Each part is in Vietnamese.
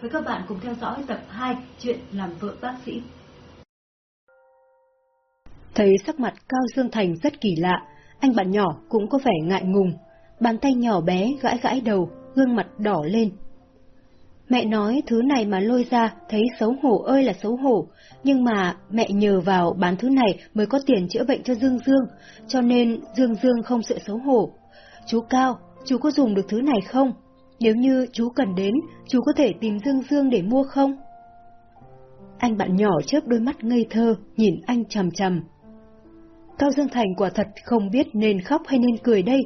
với các bạn cùng theo dõi tập 2 chuyện làm vợ bác sĩ. Thấy sắc mặt Cao Dương Thành rất kỳ lạ, anh bạn nhỏ cũng có vẻ ngại ngùng. Bàn tay nhỏ bé gãi gãi đầu, gương mặt đỏ lên. Mẹ nói thứ này mà lôi ra thấy xấu hổ ơi là xấu hổ, nhưng mà mẹ nhờ vào bán thứ này mới có tiền chữa bệnh cho Dương Dương, cho nên Dương Dương không sợ xấu hổ. Chú Cao, chú có dùng được thứ này không? Nếu như chú cần đến, chú có thể tìm Dương Dương để mua không? Anh bạn nhỏ chớp đôi mắt ngây thơ, nhìn anh chầm chầm. Cao Dương Thành quả thật không biết nên khóc hay nên cười đây.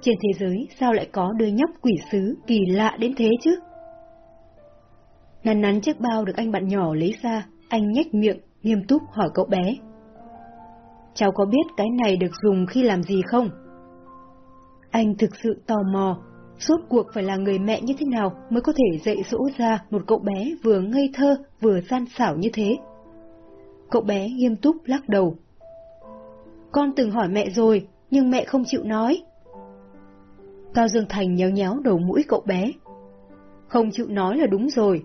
Trên thế giới sao lại có đứa nhóc quỷ sứ kỳ lạ đến thế chứ? Nắn nắn chiếc bao được anh bạn nhỏ lấy ra, anh nhếch miệng, nghiêm túc hỏi cậu bé. Cháu có biết cái này được dùng khi làm gì không? Anh thực sự tò mò, suốt cuộc phải là người mẹ như thế nào mới có thể dạy dỗ ra một cậu bé vừa ngây thơ vừa gian xảo như thế? Cậu bé nghiêm túc lắc đầu. Con từng hỏi mẹ rồi, nhưng mẹ không chịu nói. Cao Dương Thành nhéo nhéo đầu mũi cậu bé. Không chịu nói là đúng rồi.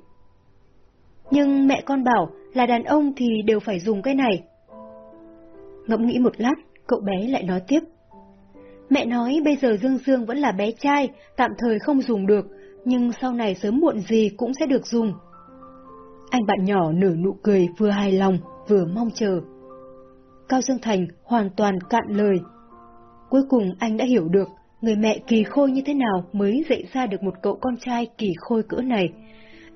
Nhưng mẹ con bảo là đàn ông thì đều phải dùng cái này. Ngẫm nghĩ một lát, cậu bé lại nói tiếp. Mẹ nói bây giờ Dương Dương vẫn là bé trai, tạm thời không dùng được, nhưng sau này sớm muộn gì cũng sẽ được dùng. Anh bạn nhỏ nở nụ cười vừa hài lòng, vừa mong chờ. Cao Dương Thành hoàn toàn cạn lời. Cuối cùng anh đã hiểu được người mẹ kỳ khôi như thế nào mới dạy ra được một cậu con trai kỳ khôi cỡ này.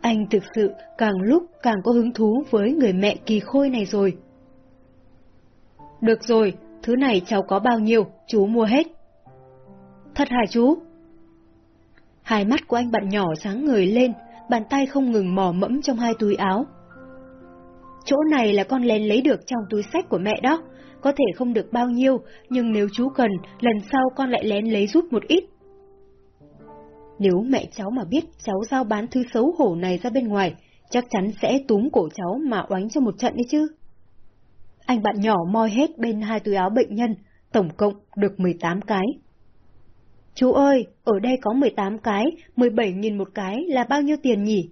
Anh thực sự càng lúc càng có hứng thú với người mẹ kỳ khôi này rồi. Được rồi, thứ này cháu có bao nhiêu, chú mua hết. Thật hả chú? Hai mắt của anh bạn nhỏ sáng người lên, bàn tay không ngừng mò mẫm trong hai túi áo. Chỗ này là con lén lấy được trong túi sách của mẹ đó, có thể không được bao nhiêu, nhưng nếu chú cần, lần sau con lại lén lấy giúp một ít. Nếu mẹ cháu mà biết cháu giao bán thứ xấu hổ này ra bên ngoài, chắc chắn sẽ túm cổ cháu mà oánh cho một trận đấy chứ. Anh bạn nhỏ moi hết bên hai túi áo bệnh nhân, tổng cộng được 18 cái. Chú ơi, ở đây có 18 cái, 17.000 một cái là bao nhiêu tiền nhỉ?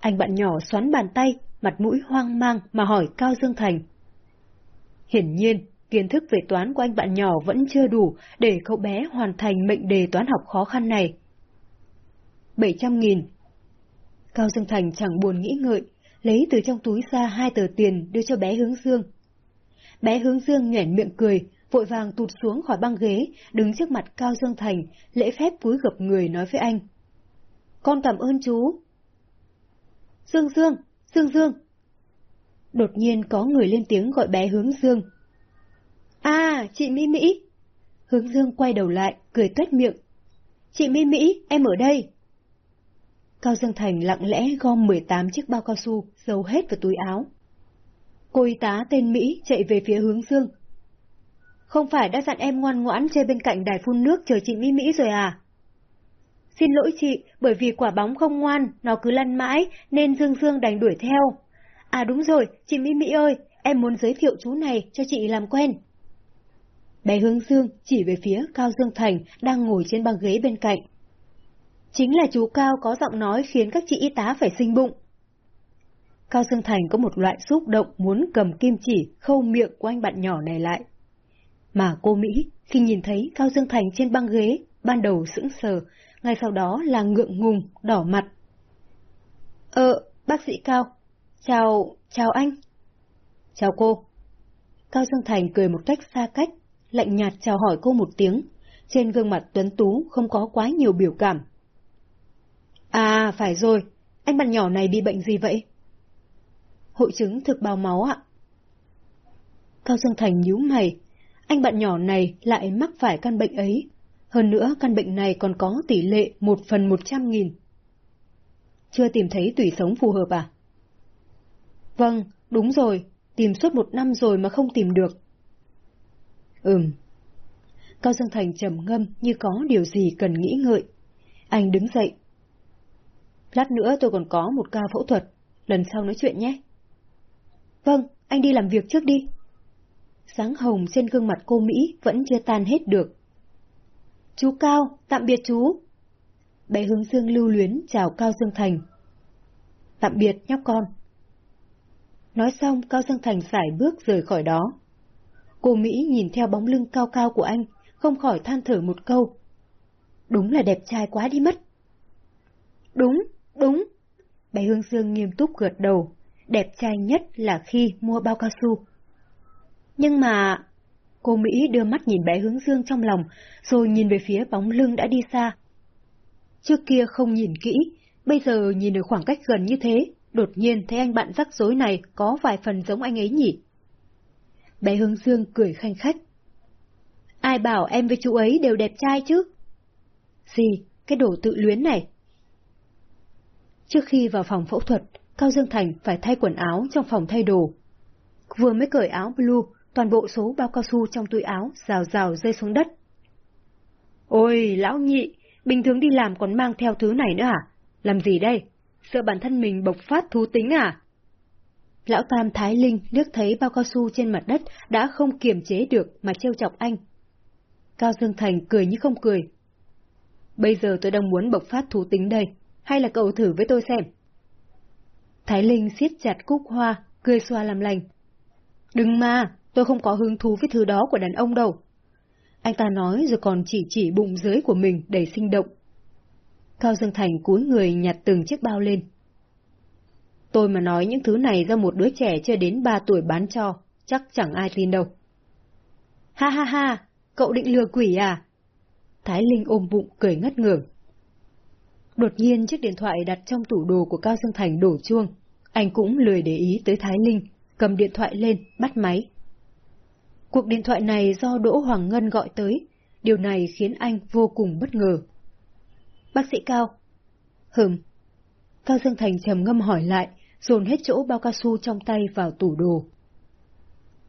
Anh bạn nhỏ xoắn bàn tay, mặt mũi hoang mang mà hỏi Cao Dương Thành. Hiển nhiên, kiến thức về toán của anh bạn nhỏ vẫn chưa đủ để cậu bé hoàn thành mệnh đề toán học khó khăn này. 700.000 Cao Dương Thành chẳng buồn nghĩ ngợi, lấy từ trong túi ra hai tờ tiền đưa cho bé Hướng Dương. Bé Hướng Dương nhoẻn miệng cười, vội vàng tụt xuống khỏi băng ghế, đứng trước mặt Cao Dương Thành, lễ phép cúi gập người nói với anh. Con cảm ơn chú. Dương Dương, Dương Dương. Đột nhiên có người lên tiếng gọi bé Hướng Dương. À, chị Mỹ Mỹ. Hướng Dương quay đầu lại, cười tuét miệng. Chị Mỹ Mỹ, em ở đây. Cao Dương Thành lặng lẽ gom 18 chiếc bao cao su, giấu hết vào túi áo. Cô y tá tên Mỹ chạy về phía hướng Dương. Không phải đã dặn em ngoan ngoãn chơi bên cạnh đài phun nước chờ chị Mỹ Mỹ rồi à? Xin lỗi chị, bởi vì quả bóng không ngoan, nó cứ lăn mãi, nên Dương Dương đành đuổi theo. À đúng rồi, chị Mỹ Mỹ ơi, em muốn giới thiệu chú này cho chị làm quen. Bé Hướng Dương chỉ về phía Cao Dương Thành đang ngồi trên băng ghế bên cạnh. Chính là chú Cao có giọng nói khiến các chị y tá phải sinh bụng. Cao Dương Thành có một loại xúc động muốn cầm kim chỉ khâu miệng của anh bạn nhỏ này lại. Mà cô Mỹ, khi nhìn thấy Cao Dương Thành trên băng ghế, ban đầu sững sờ, ngay sau đó là ngượng ngùng, đỏ mặt. Ờ, bác sĩ Cao. Chào, chào anh. Chào cô. Cao Dương Thành cười một cách xa cách, lạnh nhạt chào hỏi cô một tiếng. Trên gương mặt tuấn tú không có quá nhiều biểu cảm. À, phải rồi, anh bạn nhỏ này bị bệnh gì vậy? Hội chứng thực bào máu ạ. Cao Dương Thành nhíu mày, anh bạn nhỏ này lại mắc phải căn bệnh ấy. Hơn nữa căn bệnh này còn có tỷ lệ một phần một trăm nghìn. Chưa tìm thấy tủy sống phù hợp à? Vâng, đúng rồi, tìm suốt một năm rồi mà không tìm được. Ừm. Cao Dương Thành trầm ngâm như có điều gì cần nghĩ ngợi. Anh đứng dậy. Lát nữa tôi còn có một ca phẫu thuật, lần sau nói chuyện nhé. Vâng, anh đi làm việc trước đi. Sáng hồng trên gương mặt cô Mỹ vẫn chưa tan hết được. Chú Cao, tạm biệt chú. Bé hướng dương lưu luyến chào Cao Dương Thành. tạm biệt nhóc con. Nói xong, Cao Dương Thành sải bước rời khỏi đó. Cô Mỹ nhìn theo bóng lưng cao cao của anh, không khỏi than thở một câu. Đúng là đẹp trai quá đi mất. Đúng, đúng. Bé Hương Dương nghiêm túc gật đầu, đẹp trai nhất là khi mua bao cao su. Nhưng mà... Cô Mỹ đưa mắt nhìn bé hướng dương trong lòng, rồi nhìn về phía bóng lưng đã đi xa. Trước kia không nhìn kỹ, bây giờ nhìn ở khoảng cách gần như thế, đột nhiên thấy anh bạn rắc rối này có vài phần giống anh ấy nhỉ. Bé hướng dương cười khanh khách. Ai bảo em với chú ấy đều đẹp trai chứ? Gì, cái đồ tự luyến này. Trước khi vào phòng phẫu thuật, Cao Dương Thành phải thay quần áo trong phòng thay đồ. Vừa mới cởi áo blue, toàn bộ số bao cao su trong túi áo rào rào rơi xuống đất. Ôi, lão nhị, bình thường đi làm còn mang theo thứ này nữa à? Làm gì đây? Sợ bản thân mình bộc phát thú tính à? Lão Tam Thái Linh liếc thấy bao cao su trên mặt đất đã không kiềm chế được mà trêu chọc anh. Cao Dương Thành cười như không cười. Bây giờ tôi đang muốn bộc phát thú tính đây, hay là cậu thử với tôi xem? Thái Linh siết chặt cúc hoa, cười xoa làm lành. Đừng mà, tôi không có hứng thú với thứ đó của đàn ông đâu. Anh ta nói rồi còn chỉ chỉ bụng dưới của mình để sinh động. Cao Dương Thành cúi người nhặt từng chiếc bao lên. Tôi mà nói những thứ này ra một đứa trẻ chưa đến ba tuổi bán cho, chắc chẳng ai tin đâu. Ha ha ha, cậu định lừa quỷ à? Thái Linh ôm bụng cười ngất ngưởng. Đột nhiên chiếc điện thoại đặt trong tủ đồ của Cao Dương Thành đổ chuông. Anh cũng lười để ý tới Thái Linh, cầm điện thoại lên, bắt máy. Cuộc điện thoại này do Đỗ Hoàng Ngân gọi tới, điều này khiến anh vô cùng bất ngờ. Bác sĩ Cao. Hừm. Cao Dương Thành trầm ngâm hỏi lại, dồn hết chỗ bao cao su trong tay vào tủ đồ.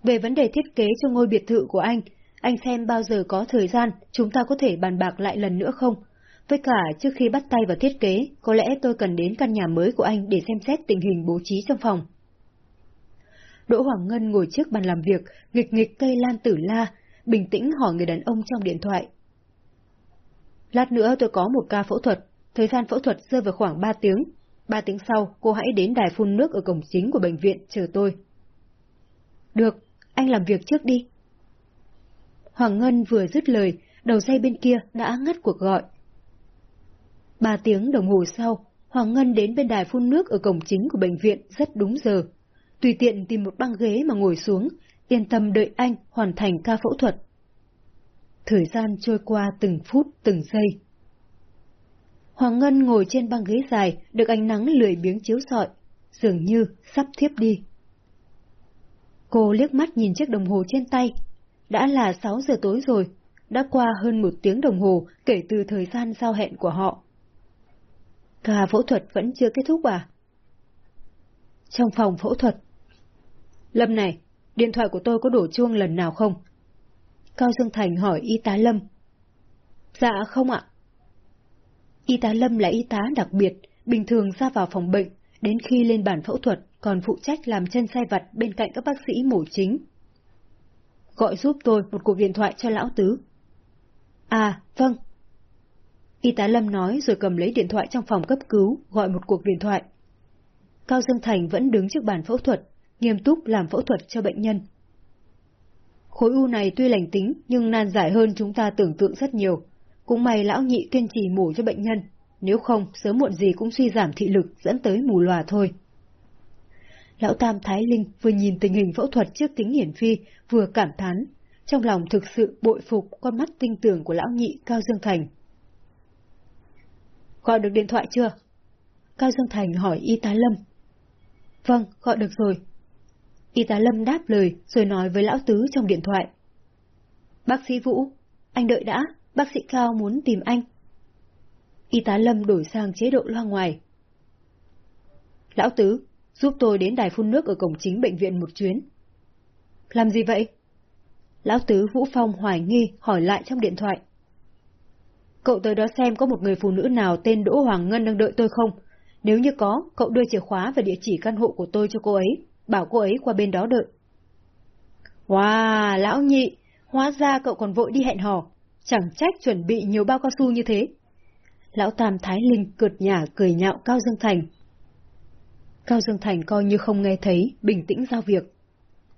Về vấn đề thiết kế cho ngôi biệt thự của anh, anh xem bao giờ có thời gian chúng ta có thể bàn bạc lại lần nữa không? Với cả trước khi bắt tay vào thiết kế, có lẽ tôi cần đến căn nhà mới của anh để xem xét tình hình bố trí trong phòng. Đỗ Hoàng Ngân ngồi trước bàn làm việc, nghịch nghịch cây lan tử la, bình tĩnh hỏi người đàn ông trong điện thoại. Lát nữa tôi có một ca phẫu thuật, thời gian phẫu thuật rơi vào khoảng 3 tiếng. 3 tiếng sau, cô hãy đến đài phun nước ở cổng chính của bệnh viện chờ tôi. Được, anh làm việc trước đi. Hoàng Ngân vừa dứt lời, đầu dây bên kia đã ngắt cuộc gọi. Ba tiếng đồng hồ sau, Hoàng Ngân đến bên đài phun nước ở cổng chính của bệnh viện rất đúng giờ. Tùy tiện tìm một băng ghế mà ngồi xuống, yên tâm đợi anh hoàn thành ca phẫu thuật. Thời gian trôi qua từng phút từng giây. Hoàng Ngân ngồi trên băng ghế dài, được ánh nắng lười biếng chiếu sọi, dường như sắp thiếp đi. Cô liếc mắt nhìn chiếc đồng hồ trên tay. Đã là 6 giờ tối rồi, đã qua hơn một tiếng đồng hồ kể từ thời gian giao hẹn của họ. Ca phẫu thuật vẫn chưa kết thúc à? Trong phòng phẫu thuật. Lâm này, điện thoại của tôi có đổ chuông lần nào không? Cao Dương Thành hỏi y tá Lâm. Dạ không ạ. Y tá Lâm là y tá đặc biệt, bình thường ra vào phòng bệnh, đến khi lên bàn phẫu thuật còn phụ trách làm chân sai vặt bên cạnh các bác sĩ mổ chính. Gọi giúp tôi một cuộc điện thoại cho lão tứ. À, vâng, Y tá Lâm nói rồi cầm lấy điện thoại trong phòng cấp cứu, gọi một cuộc điện thoại. Cao Dương Thành vẫn đứng trước bàn phẫu thuật, nghiêm túc làm phẫu thuật cho bệnh nhân. Khối u này tuy lành tính nhưng nan giải hơn chúng ta tưởng tượng rất nhiều. Cũng may lão nhị kiên trì mổ cho bệnh nhân, nếu không sớm muộn gì cũng suy giảm thị lực dẫn tới mù lòa thôi. Lão Tam Thái Linh vừa nhìn tình hình phẫu thuật trước kính hiển phi, vừa cảm thán, trong lòng thực sự bội phục con mắt tinh tường của lão nhị Cao Dương Thành. Gọi được điện thoại chưa? Cao Dương Thành hỏi y tá Lâm. Vâng, gọi được rồi. Y tá Lâm đáp lời rồi nói với lão tứ trong điện thoại. Bác sĩ Vũ, anh đợi đã, bác sĩ Cao muốn tìm anh. Y tá Lâm đổi sang chế độ loa ngoài. Lão tứ, giúp tôi đến đài phun nước ở cổng chính bệnh viện một chuyến. Làm gì vậy? Lão tứ Vũ Phong hoài nghi hỏi lại trong điện thoại. Cậu tới đó xem có một người phụ nữ nào tên Đỗ Hoàng Ngân đang đợi tôi không? Nếu như có, cậu đưa chìa khóa và địa chỉ căn hộ của tôi cho cô ấy, bảo cô ấy qua bên đó đợi. Wow, lão nhị, hóa ra cậu còn vội đi hẹn hò, chẳng trách chuẩn bị nhiều bao cao su như thế. Lão Tam Thái Linh cợt nhả cười nhạo Cao Dương Thành. Cao Dương Thành coi như không nghe thấy, bình tĩnh giao việc.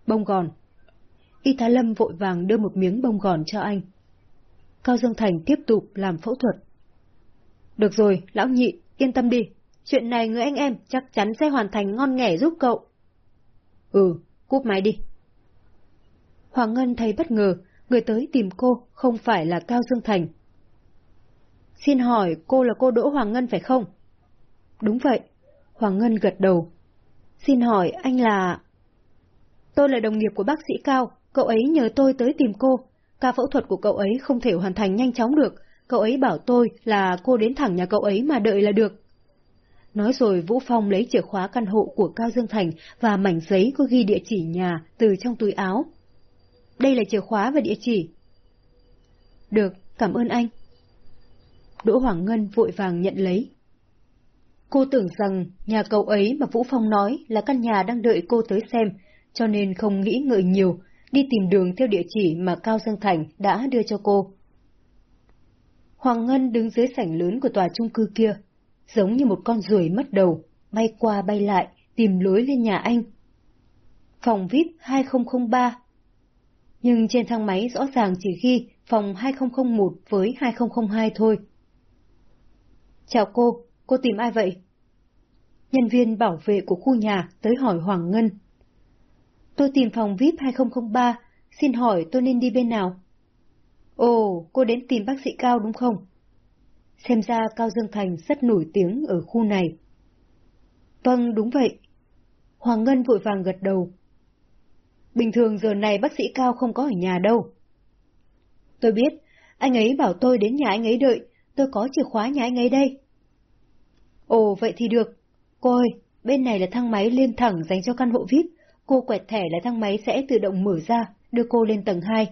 Bông gòn. Y tá Lâm vội vàng đưa một miếng bông gòn cho anh. Cao Dương Thành tiếp tục làm phẫu thuật. Được rồi, lão nhị, yên tâm đi. Chuyện này người anh em chắc chắn sẽ hoàn thành ngon nghẻ giúp cậu. Ừ, cúp máy đi. Hoàng Ngân thấy bất ngờ, người tới tìm cô không phải là Cao Dương Thành. Xin hỏi cô là cô Đỗ Hoàng Ngân phải không? Đúng vậy. Hoàng Ngân gật đầu. Xin hỏi anh là... Tôi là đồng nghiệp của bác sĩ Cao, cậu ấy nhờ tôi tới tìm cô. Ca phẫu thuật của cậu ấy không thể hoàn thành nhanh chóng được, cậu ấy bảo tôi là cô đến thẳng nhà cậu ấy mà đợi là được. Nói rồi Vũ Phong lấy chìa khóa căn hộ của Cao Dương Thành và mảnh giấy có ghi địa chỉ nhà từ trong túi áo. Đây là chìa khóa và địa chỉ. Được, cảm ơn anh. Đỗ Hoàng Ngân vội vàng nhận lấy. Cô tưởng rằng nhà cậu ấy mà Vũ Phong nói là căn nhà đang đợi cô tới xem, cho nên không nghĩ ngợi nhiều, đi tìm đường theo địa chỉ mà Cao Dương Thành đã đưa cho cô. Hoàng Ngân đứng dưới sảnh lớn của tòa trung cư kia, giống như một con ruồi mất đầu, bay qua bay lại, tìm lối lên nhà anh. Phòng VIP 2003 Nhưng trên thang máy rõ ràng chỉ ghi phòng 2001 với 2002 thôi. Chào cô, cô tìm ai vậy? Nhân viên bảo vệ của khu nhà tới hỏi Hoàng Ngân. Tôi tìm phòng VIP 2003, xin hỏi tôi nên đi bên nào? Ồ, cô đến tìm bác sĩ Cao đúng không? Xem ra Cao Dương Thành rất nổi tiếng ở khu này. Vâng, đúng vậy. Hoàng Ngân vội vàng gật đầu. Bình thường giờ này bác sĩ Cao không có ở nhà đâu. Tôi biết, anh ấy bảo tôi đến nhà anh ấy đợi, tôi có chìa khóa nhà anh ấy đây. Ồ, vậy thì được. Cô ơi, bên này là thang máy lên thẳng dành cho căn hộ VIP. Cô quẹt thẻ là thang máy sẽ tự động mở ra, đưa cô lên tầng 2.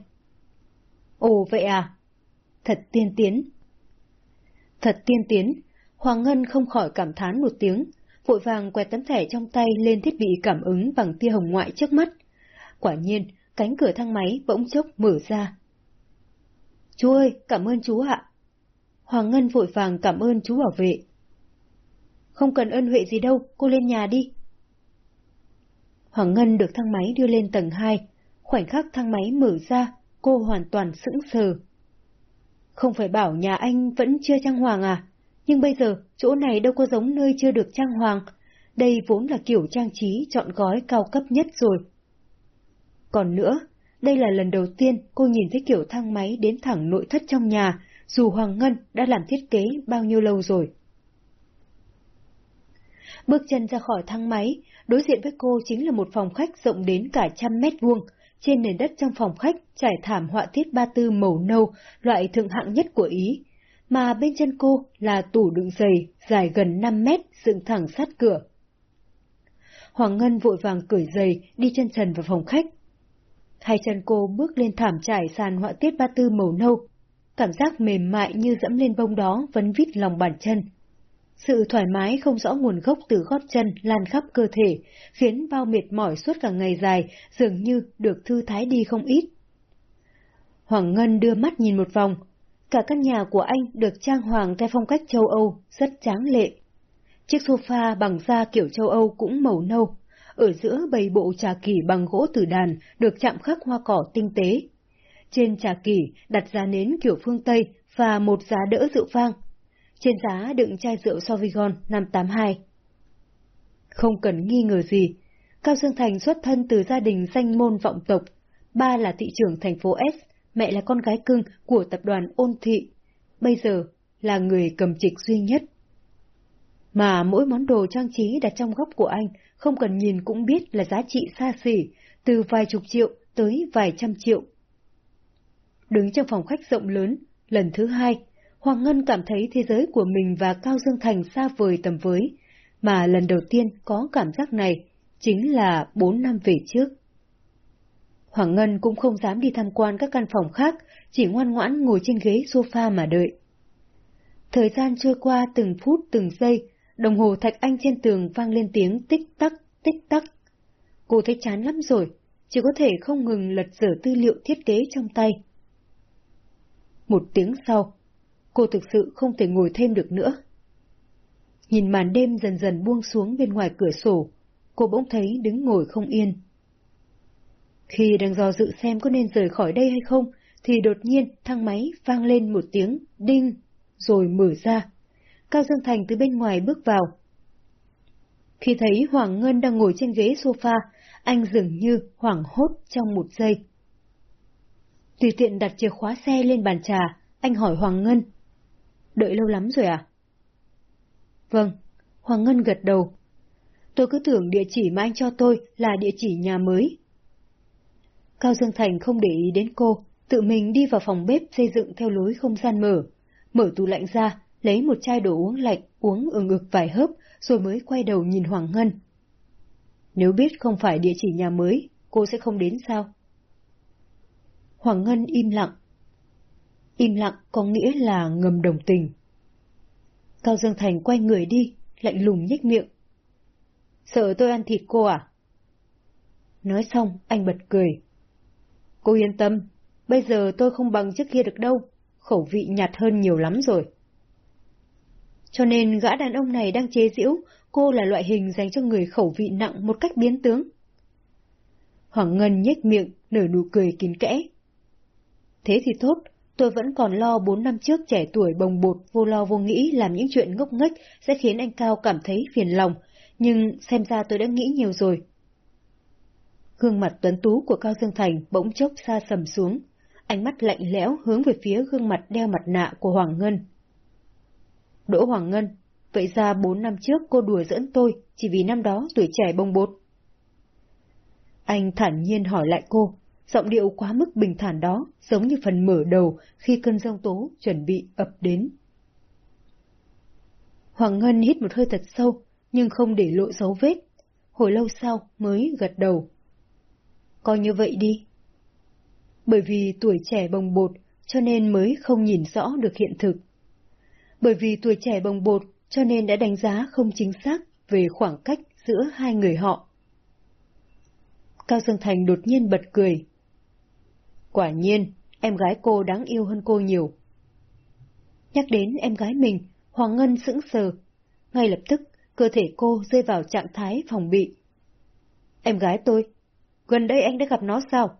Ồ, vậy à? Thật tiên tiến. Thật tiên tiến, Hoàng Ngân không khỏi cảm thán một tiếng, vội vàng quẹt tấm thẻ trong tay lên thiết bị cảm ứng bằng tia hồng ngoại trước mắt. Quả nhiên, cánh cửa thang máy bỗng chốc mở ra. Chú ơi, cảm ơn chú ạ. Hoàng Ngân vội vàng cảm ơn chú bảo vệ. Không cần ơn huệ gì đâu, cô lên nhà đi. Hoàng Ngân được thang máy đưa lên tầng 2, khoảnh khắc thang máy mở ra, cô hoàn toàn sững sờ. Không phải bảo nhà anh vẫn chưa trang hoàng à, nhưng bây giờ chỗ này đâu có giống nơi chưa được trang hoàng, đây vốn là kiểu trang trí chọn gói cao cấp nhất rồi. Còn nữa, đây là lần đầu tiên cô nhìn thấy kiểu thang máy đến thẳng nội thất trong nhà, dù Hoàng Ngân đã làm thiết kế bao nhiêu lâu rồi. Bước chân ra khỏi thang máy, đối diện với cô chính là một phòng khách rộng đến cả trăm mét vuông. Trên nền đất trong phòng khách trải thảm họa tiết ba tư màu nâu, loại thượng hạng nhất của Ý. Mà bên chân cô là tủ đựng giày, dài gần 5 mét, dựng thẳng sát cửa. Hoàng Ngân vội vàng cởi giày, đi chân trần vào phòng khách. Hai chân cô bước lên thảm trải sàn họa tiết ba tư màu nâu. Cảm giác mềm mại như dẫm lên bông đó vẫn vít lòng bàn chân. Sự thoải mái không rõ nguồn gốc từ gót chân lan khắp cơ thể, khiến bao mệt mỏi suốt cả ngày dài dường như được thư thái đi không ít. Hoàng Ngân đưa mắt nhìn một vòng. Cả căn nhà của anh được trang hoàng theo phong cách châu Âu, rất tráng lệ. Chiếc sofa bằng da kiểu châu Âu cũng màu nâu. Ở giữa bầy bộ trà kỷ bằng gỗ tử đàn được chạm khắc hoa cỏ tinh tế. Trên trà kỷ đặt giá nến kiểu phương Tây và một giá đỡ rượu vang trên giá đựng chai rượu Sauvignon 582. Không cần nghi ngờ gì, Cao Dương Thành xuất thân từ gia đình danh môn vọng tộc, ba là thị trưởng thành phố S, mẹ là con gái cưng của tập đoàn Ôn Thị, bây giờ là người cầm trịch duy nhất. Mà mỗi món đồ trang trí đặt trong góc của anh không cần nhìn cũng biết là giá trị xa xỉ, từ vài chục triệu tới vài trăm triệu. Đứng trong phòng khách rộng lớn, lần thứ hai, Hoàng Ngân cảm thấy thế giới của mình và Cao Dương Thành xa vời tầm với, mà lần đầu tiên có cảm giác này chính là bốn năm về trước. Hoàng Ngân cũng không dám đi tham quan các căn phòng khác, chỉ ngoan ngoãn ngồi trên ghế sofa mà đợi. Thời gian trôi qua từng phút từng giây, đồng hồ thạch anh trên tường vang lên tiếng tích tắc, tích tắc. Cô thấy chán lắm rồi, chỉ có thể không ngừng lật dở tư liệu thiết kế trong tay. Một tiếng sau, cô thực sự không thể ngồi thêm được nữa. nhìn màn đêm dần dần buông xuống bên ngoài cửa sổ, cô bỗng thấy đứng ngồi không yên. Khi đang do dự xem có nên rời khỏi đây hay không, thì đột nhiên thang máy vang lên một tiếng đinh, rồi mở ra. Cao Dương Thành từ bên ngoài bước vào. Khi thấy Hoàng Ngân đang ngồi trên ghế sofa, anh dường như hoảng hốt trong một giây. Tùy tiện đặt chìa khóa xe lên bàn trà, anh hỏi Hoàng Ngân. Đợi lâu lắm rồi à? Vâng, Hoàng Ngân gật đầu. Tôi cứ tưởng địa chỉ mà anh cho tôi là địa chỉ nhà mới. Cao Dương Thành không để ý đến cô, tự mình đi vào phòng bếp xây dựng theo lối không gian mở. Mở tủ lạnh ra, lấy một chai đồ uống lạnh, uống ở ngực vài hớp, rồi mới quay đầu nhìn Hoàng Ngân. Nếu biết không phải địa chỉ nhà mới, cô sẽ không đến sao? Hoàng Ngân im lặng. Im lặng có nghĩa là ngầm đồng tình. Cao Dương Thành quay người đi, lạnh lùng nhếch miệng. Sợ tôi ăn thịt cô à? Nói xong, anh bật cười. Cô yên tâm, bây giờ tôi không bằng trước kia được đâu, khẩu vị nhạt hơn nhiều lắm rồi. Cho nên gã đàn ông này đang chế giễu, cô là loại hình dành cho người khẩu vị nặng một cách biến tướng. Hoàng Ngân nhếch miệng, nở nụ cười kín kẽ. Thế thì tốt, tôi vẫn còn lo bốn năm trước trẻ tuổi bồng bột vô lo vô nghĩ làm những chuyện ngốc nghếch sẽ khiến anh Cao cảm thấy phiền lòng, nhưng xem ra tôi đã nghĩ nhiều rồi. Gương mặt tuấn tú của Cao Dương Thành bỗng chốc xa sầm xuống, ánh mắt lạnh lẽo hướng về phía gương mặt đeo mặt nạ của Hoàng Ngân. Đỗ Hoàng Ngân, vậy ra bốn năm trước cô đùa dẫn tôi chỉ vì năm đó tuổi trẻ bồng bột. Anh thản nhiên hỏi lại cô, giọng điệu quá mức bình thản đó, giống như phần mở đầu khi cơn giông tố chuẩn bị ập đến. Hoàng Ngân hít một hơi thật sâu, nhưng không để lộ dấu vết. Hồi lâu sau mới gật đầu. Coi như vậy đi. Bởi vì tuổi trẻ bồng bột, cho nên mới không nhìn rõ được hiện thực. Bởi vì tuổi trẻ bồng bột, cho nên đã đánh giá không chính xác về khoảng cách giữa hai người họ. Cao Dương Thành đột nhiên bật cười. Quả nhiên, em gái cô đáng yêu hơn cô nhiều. Nhắc đến em gái mình, Hoàng Ngân sững sờ. Ngay lập tức, cơ thể cô rơi vào trạng thái phòng bị. Em gái tôi, gần đây anh đã gặp nó sao?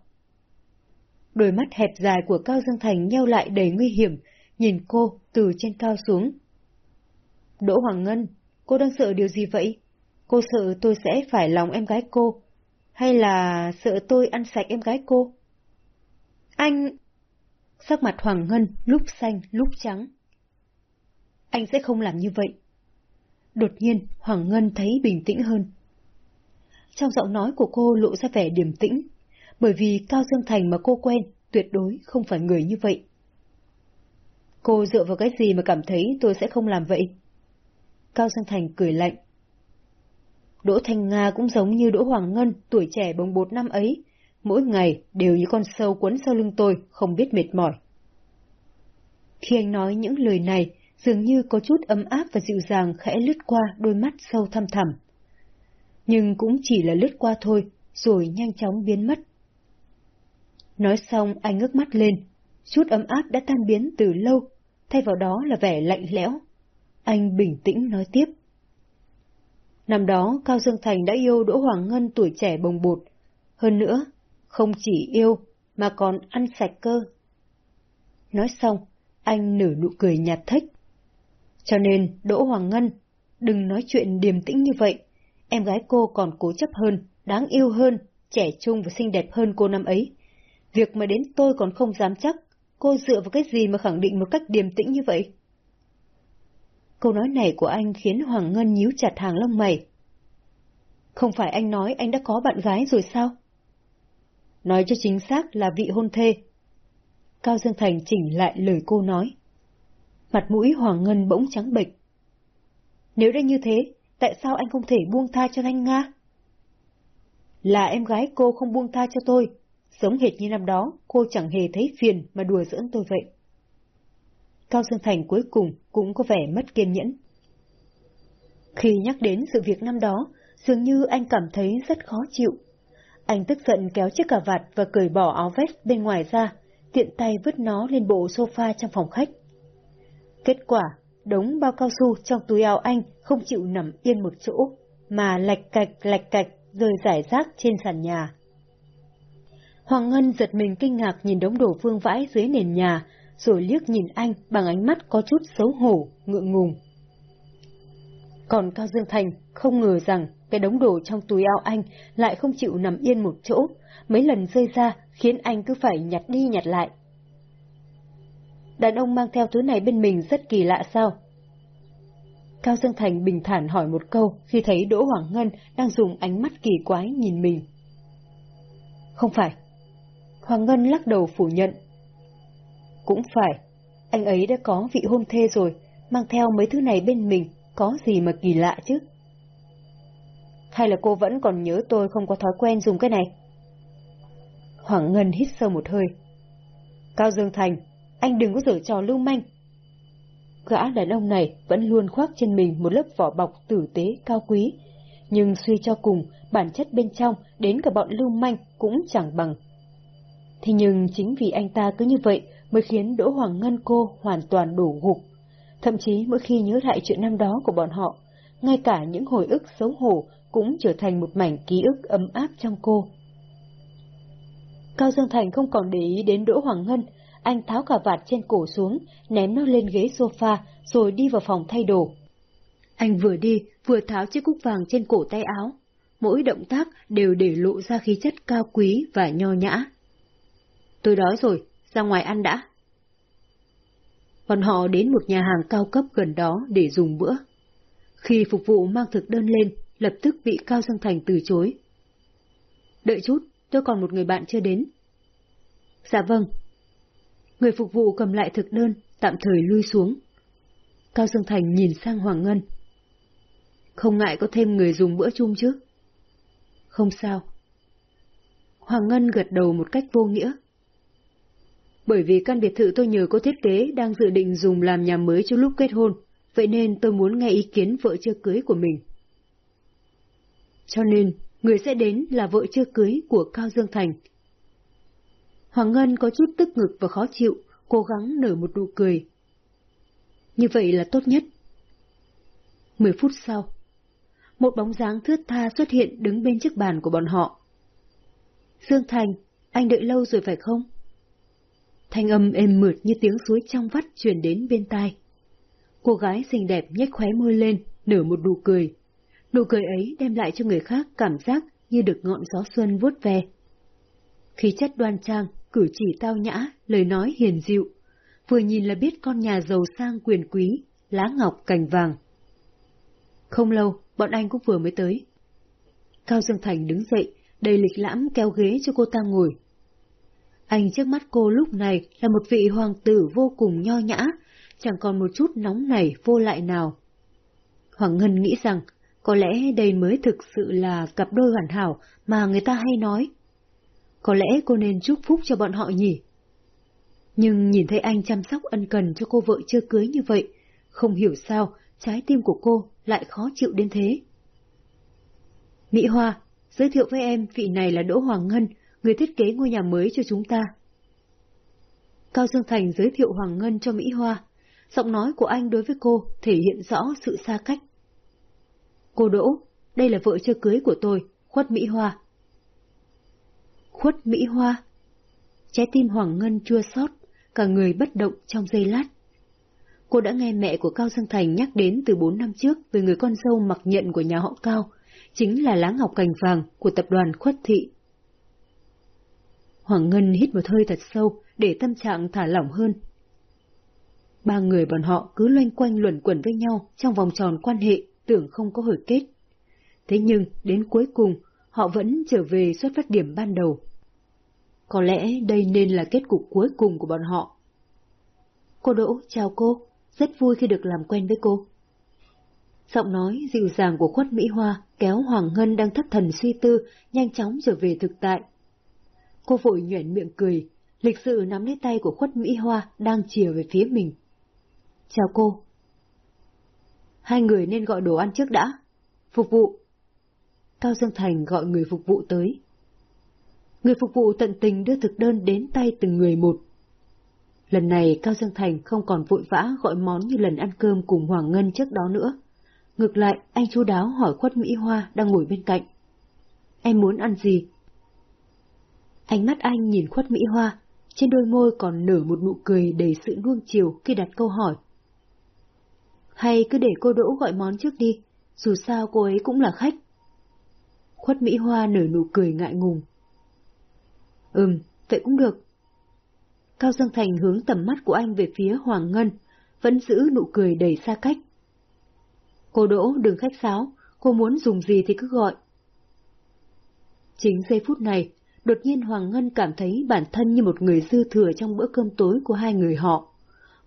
Đôi mắt hẹp dài của Cao Dương Thành nheo lại đầy nguy hiểm, nhìn cô từ trên cao xuống. Đỗ Hoàng Ngân, cô đang sợ điều gì vậy? Cô sợ tôi sẽ phải lòng em gái cô, hay là sợ tôi ăn sạch em gái cô? Anh... Sắc mặt Hoàng Ngân lúc xanh lúc trắng. Anh sẽ không làm như vậy. Đột nhiên, Hoàng Ngân thấy bình tĩnh hơn. Trong giọng nói của cô lộ ra vẻ điềm tĩnh, bởi vì Cao Dương Thành mà cô quen tuyệt đối không phải người như vậy. Cô dựa vào cái gì mà cảm thấy tôi sẽ không làm vậy? Cao Dương Thành cười lạnh. Đỗ Thành Nga cũng giống như Đỗ Hoàng Ngân, tuổi trẻ bồng bột năm ấy, mỗi ngày đều như con sâu quấn sau lưng tôi, không biết mệt mỏi. Khi anh nói những lời này, dường như có chút ấm áp và dịu dàng khẽ lướt qua đôi mắt sâu thăm thẳm. Nhưng cũng chỉ là lướt qua thôi, rồi nhanh chóng biến mất. Nói xong anh ngước mắt lên, chút ấm áp đã tan biến từ lâu, thay vào đó là vẻ lạnh lẽo. Anh bình tĩnh nói tiếp. Năm đó, Cao Dương Thành đã yêu Đỗ Hoàng Ngân tuổi trẻ bồng bột. Hơn nữa, không chỉ yêu, mà còn ăn sạch cơ. Nói xong, anh nở nụ cười nhạt thích. Cho nên, Đỗ Hoàng Ngân, đừng nói chuyện điềm tĩnh như vậy. Em gái cô còn cố chấp hơn, đáng yêu hơn, trẻ trung và xinh đẹp hơn cô năm ấy. Việc mà đến tôi còn không dám chắc, cô dựa vào cái gì mà khẳng định một cách điềm tĩnh như vậy? Câu nói này của anh khiến Hoàng Ngân nhíu chặt hàng lông mày. Không phải anh nói anh đã có bạn gái rồi sao? Nói cho chính xác là vị hôn thê. Cao Dương Thành chỉnh lại lời cô nói. Mặt mũi Hoàng Ngân bỗng trắng bệch. Nếu đã như thế, tại sao anh không thể buông tha cho Thanh Nga? Là em gái cô không buông tha cho tôi, giống hệt như năm đó, cô chẳng hề thấy phiền mà đùa giỡn tôi vậy. Cao Dương Thành cuối cùng cũng có vẻ mất kiên nhẫn. Khi nhắc đến sự việc năm đó, dường như anh cảm thấy rất khó chịu. Anh tức giận kéo chiếc cà vạt và cởi bỏ áo vest bên ngoài ra, tiện tay vứt nó lên bộ sofa trong phòng khách. Kết quả đống bao cao su trong túi áo anh không chịu nằm yên một chỗ, mà lạch cạch lạch cạch rơi rải rác trên sàn nhà. Hoàng Ngân giật mình kinh ngạc nhìn đống đồ vương vãi dưới nền nhà, rồi liếc nhìn anh bằng ánh mắt có chút xấu hổ, ngượng ngùng. Còn Cao Dương Thành không ngờ rằng cái đống đồ trong túi áo anh lại không chịu nằm yên một chỗ, mấy lần rơi ra khiến anh cứ phải nhặt đi nhặt lại. Đàn ông mang theo thứ này bên mình rất kỳ lạ sao? Cao Dương Thành bình thản hỏi một câu khi thấy Đỗ Hoàng Ngân đang dùng ánh mắt kỳ quái nhìn mình. Không phải. Hoàng Ngân lắc đầu phủ nhận. Cũng phải. Anh ấy đã có vị hôn thê rồi, mang theo mấy thứ này bên mình, có gì mà kỳ lạ chứ? Hay là cô vẫn còn nhớ tôi không có thói quen dùng cái này? Hoàng Ngân hít sâu một hơi. Cao Dương Thành, anh đừng có dở trò lưu manh. Gã đàn ông này vẫn luôn khoác trên mình một lớp vỏ bọc tử tế cao quý, nhưng suy cho cùng, bản chất bên trong đến cả bọn lưu manh cũng chẳng bằng. Thế nhưng chính vì anh ta cứ như vậy mới khiến Đỗ Hoàng Ngân cô hoàn toàn đổ gục. Thậm chí mỗi khi nhớ lại chuyện năm đó của bọn họ, ngay cả những hồi ức xấu hổ cũng trở thành một mảnh ký ức ấm áp trong cô. Cao Dương Thành không còn để ý đến Đỗ Hoàng Ngân, anh tháo cà vạt trên cổ xuống, ném nó lên ghế sofa, rồi đi vào phòng thay đồ. Anh vừa đi, vừa tháo chiếc cúc vàng trên cổ tay áo. Mỗi động tác đều để lộ ra khí chất cao quý và nho nhã. Tôi đói rồi, ra ngoài ăn đã. Bọn họ đến một nhà hàng cao cấp gần đó để dùng bữa. Khi phục vụ mang thực đơn lên, lập tức bị Cao Dương Thành từ chối. Đợi chút, tôi còn một người bạn chưa đến. Dạ vâng. Người phục vụ cầm lại thực đơn, tạm thời lui xuống. Cao Dương Thành nhìn sang Hoàng Ngân. Không ngại có thêm người dùng bữa chung chứ? Không sao. Hoàng Ngân gật đầu một cách vô nghĩa. Bởi vì căn biệt thự tôi nhờ có thiết kế đang dự định dùng làm nhà mới cho lúc kết hôn, vậy nên tôi muốn nghe ý kiến vợ chưa cưới của mình. Cho nên, người sẽ đến là vợ chưa cưới của Cao Dương Thành. Hoàng Ngân có chút tức ngực và khó chịu, cố gắng nở một nụ cười. Như vậy là tốt nhất. Mười phút sau, một bóng dáng thướt tha xuất hiện đứng bên chiếc bàn của bọn họ. Dương Thành, anh đợi lâu rồi phải không? Thanh âm êm mượt như tiếng suối trong vắt truyền đến bên tai. Cô gái xinh đẹp nhếch khóe môi lên, nở một nụ cười. Nụ cười ấy đem lại cho người khác cảm giác như được ngọn gió xuân vuốt ve. Khí chất đoan trang, cử chỉ tao nhã, lời nói hiền dịu. Vừa nhìn là biết con nhà giàu sang quyền quý, lá ngọc cành vàng. Không lâu, bọn anh cũng vừa mới tới. Cao Dương Thành đứng dậy, đầy lịch lãm kéo ghế cho cô ta ngồi. Anh trước mắt cô lúc này là một vị hoàng tử vô cùng nho nhã, chẳng còn một chút nóng nảy vô lại nào. Hoàng Ngân nghĩ rằng có lẽ đây mới thực sự là cặp đôi hoàn hảo mà người ta hay nói. Có lẽ cô nên chúc phúc cho bọn họ nhỉ? Nhưng nhìn thấy anh chăm sóc ân cần cho cô vợ chưa cưới như vậy, không hiểu sao trái tim của cô lại khó chịu đến thế. Mỹ Hoa, giới thiệu với em vị này là Đỗ Hoàng Ngân, người thiết kế ngôi nhà mới cho chúng ta. Cao Dương Thành giới thiệu Hoàng Ngân cho Mỹ Hoa. Giọng nói của anh đối với cô thể hiện rõ sự xa cách. Cô Đỗ, đây là vợ chưa cưới của tôi, Khuất Mỹ Hoa. Khuất Mỹ Hoa? Trái tim Hoàng Ngân chua xót, cả người bất động trong giây lát. Cô đã nghe mẹ của Cao Dương Thành nhắc đến từ bốn năm trước về người con dâu mặc nhận của nhà họ Cao, chính là lá ngọc cành vàng của tập đoàn Khuất Thị. Hoàng Ngân hít một hơi thật sâu để tâm trạng thả lỏng hơn. Ba người bọn họ cứ loanh quanh luẩn quẩn với nhau trong vòng tròn quan hệ tưởng không có hồi kết. Thế nhưng, đến cuối cùng, họ vẫn trở về xuất phát điểm ban đầu. Có lẽ đây nên là kết cục cuối cùng của bọn họ. Cô Đỗ, chào cô, rất vui khi được làm quen với cô. Giọng nói dịu dàng của khuất Mỹ Hoa kéo Hoàng Ngân đang thất thần suy tư, nhanh chóng trở về thực tại. Cô vội nhuyễn miệng cười, lịch sự nắm lấy tay của khuất Mỹ Hoa đang chìa về phía mình. Chào cô. Hai người nên gọi đồ ăn trước đã. Phục vụ. Cao Dương Thành gọi người phục vụ tới. Người phục vụ tận tình đưa thực đơn đến tay từng người một. Lần này Cao Dương Thành không còn vội vã gọi món như lần ăn cơm cùng Hoàng Ngân trước đó nữa. Ngược lại, anh chú đáo hỏi khuất Mỹ Hoa đang ngồi bên cạnh. Em muốn ăn gì? Ánh mắt anh nhìn khuất Mỹ Hoa, trên đôi môi còn nở một nụ cười đầy sự nuông chiều khi đặt câu hỏi. Hay cứ để cô Đỗ gọi món trước đi, dù sao cô ấy cũng là khách. Khuất Mỹ Hoa nở nụ cười ngại ngùng. Ừm, vậy cũng được. Cao Dương Thành hướng tầm mắt của anh về phía Hoàng Ngân, vẫn giữ nụ cười đầy xa cách. Cô Đỗ đừng khách sáo, cô muốn dùng gì thì cứ gọi. Chính giây phút này, đột nhiên Hoàng Ngân cảm thấy bản thân như một người dư thừa trong bữa cơm tối của hai người họ.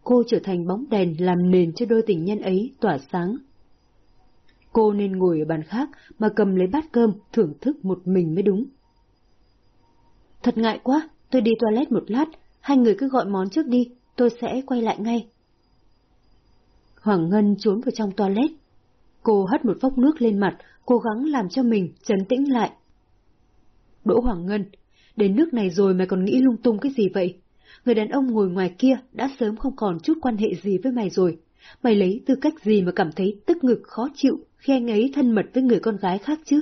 Cô trở thành bóng đèn làm nền cho đôi tình nhân ấy tỏa sáng. Cô nên ngồi ở bàn khác mà cầm lấy bát cơm thưởng thức một mình mới đúng. Thật ngại quá, tôi đi toilet một lát, hai người cứ gọi món trước đi, tôi sẽ quay lại ngay. Hoàng Ngân trốn vào trong toilet. Cô hất một vốc nước lên mặt, cố gắng làm cho mình trấn tĩnh lại. Đỗ Hoàng Ngân, đến nước này rồi mày còn nghĩ lung tung cái gì vậy? Người đàn ông ngồi ngoài kia đã sớm không còn chút quan hệ gì với mày rồi. Mày lấy tư cách gì mà cảm thấy tức ngực khó chịu khi anh ấy thân mật với người con gái khác chứ?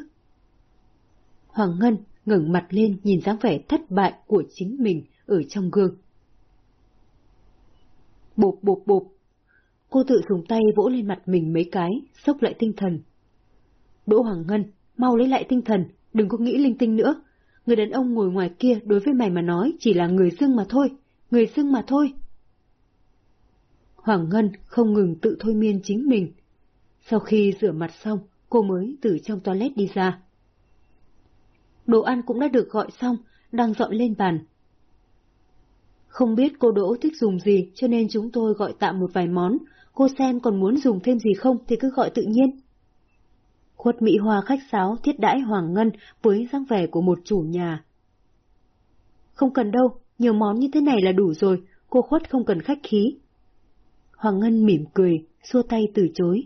Hoàng Ngân ngẩng mặt lên nhìn dáng vẻ thất bại của chính mình ở trong gương. Bộp bộp bộp. Cô tự dùng tay vỗ lên mặt mình mấy cái, sốc lại tinh thần. Đỗ Hoàng Ngân, mau lấy lại tinh thần, đừng có nghĩ linh tinh nữa. Người đàn ông ngồi ngoài kia đối với mày mà nói chỉ là người xưng mà thôi, người xưng mà thôi. Hoàng Ngân không ngừng tự thôi miên chính mình. Sau khi rửa mặt xong, cô mới từ trong toilet đi ra. Đồ ăn cũng đã được gọi xong, đang dọn lên bàn. Không biết cô Đỗ thích dùng gì cho nên chúng tôi gọi tạm một vài món, cô xem còn muốn dùng thêm gì không thì cứ gọi tự nhiên. Khuất Mỹ Hoa khách sáo thiết đãi Hoàng Ngân với dáng vẻ của một chủ nhà. Không cần đâu, nhiều món như thế này là đủ rồi, cô Khuất không cần khách khí. Hoàng Ngân mỉm cười, xua tay từ chối.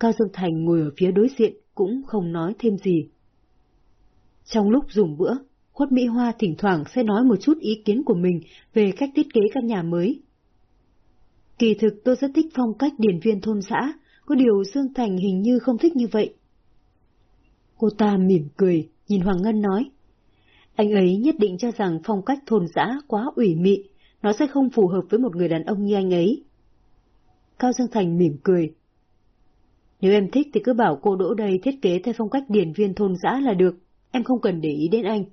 Cao Dương Thành ngồi ở phía đối diện cũng không nói thêm gì. Trong lúc dùng bữa, Khuất Mỹ Hoa thỉnh thoảng sẽ nói một chút ý kiến của mình về cách thiết kế căn nhà mới. Kỳ thực tôi rất thích phong cách điền viên thôn xã, có điều Dương Thành hình như không thích như vậy. Cô ta mỉm cười, nhìn Hoàng Ngân nói. Anh ấy nhất định cho rằng phong cách thôn dã quá ủy mị, nó sẽ không phù hợp với một người đàn ông như anh ấy. Cao Dương Thành mỉm cười. Nếu em thích thì cứ bảo cô đỗ đây thiết kế theo phong cách điển viên thôn dã là được, em không cần để ý đến anh.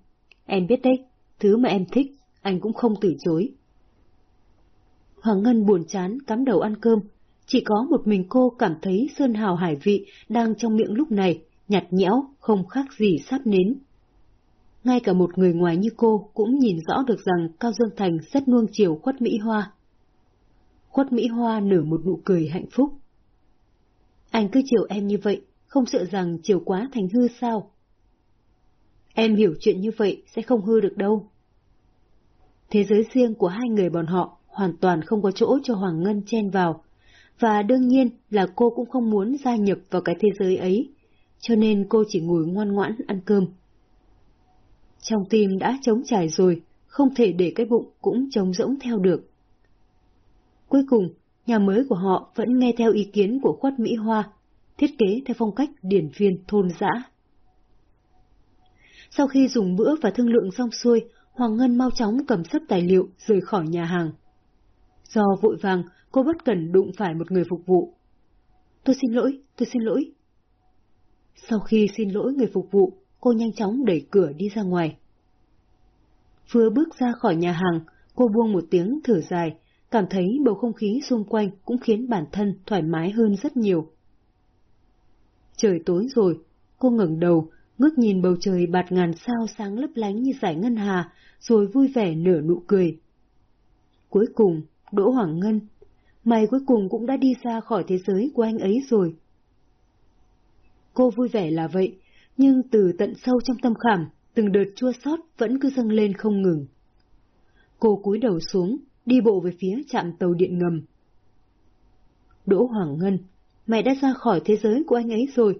Em biết đấy, thứ mà em thích, anh cũng không từ chối. Hoàng Ngân buồn chán cắm đầu ăn cơm, chỉ có một mình cô cảm thấy sơn hào hải vị đang trong miệng lúc này, nhạt nhẽo, không khác gì sáp nến. Ngay cả một người ngoài như cô cũng nhìn rõ được rằng Cao Dương Thành rất nuông chiều khuất Mỹ Hoa. Khuất Mỹ Hoa nở một nụ cười hạnh phúc. Anh cứ chiều em như vậy, không sợ rằng chiều quá thành hư sao? Em hiểu chuyện như vậy sẽ không hư được đâu. Thế giới riêng của hai người bọn họ hoàn toàn không có chỗ cho Hoàng Ngân chen vào, và đương nhiên là cô cũng không muốn gia nhập vào cái thế giới ấy, cho nên cô chỉ ngồi ngoan ngoãn ăn cơm. Trong tim đã trống trải rồi, không thể để cái bụng cũng trống rỗng theo được. Cuối cùng, nhà mới của họ vẫn nghe theo ý kiến của khuất Mỹ Hoa, thiết kế theo phong cách điển viên thôn dã. Sau khi dùng bữa và thương lượng xong xuôi, Hoàng Ngân mau chóng cầm sấp tài liệu rời khỏi nhà hàng. Do vội vàng, cô bất cần đụng phải một người phục vụ. Tôi xin lỗi, tôi xin lỗi. Sau khi xin lỗi người phục vụ, cô nhanh chóng đẩy cửa đi ra ngoài. Vừa bước ra khỏi nhà hàng, cô buông một tiếng thở dài, cảm thấy bầu không khí xung quanh cũng khiến bản thân thoải mái hơn rất nhiều. Trời tối rồi, cô ngẩng đầu, ngước nhìn bầu trời bạt ngàn sao sáng lấp lánh như giải ngân hà, rồi vui vẻ nở nụ cười. Cuối cùng, Đỗ Hoàng Ngân, mày cuối cùng cũng đã đi ra khỏi thế giới của anh ấy rồi. Cô vui vẻ là vậy, nhưng từ tận sâu trong tâm khảm, từng đợt chua xót vẫn cứ dâng lên không ngừng. Cô cúi đầu xuống, đi bộ về phía trạm tàu điện ngầm. Đỗ Hoàng Ngân, mày đã ra khỏi thế giới của anh ấy rồi,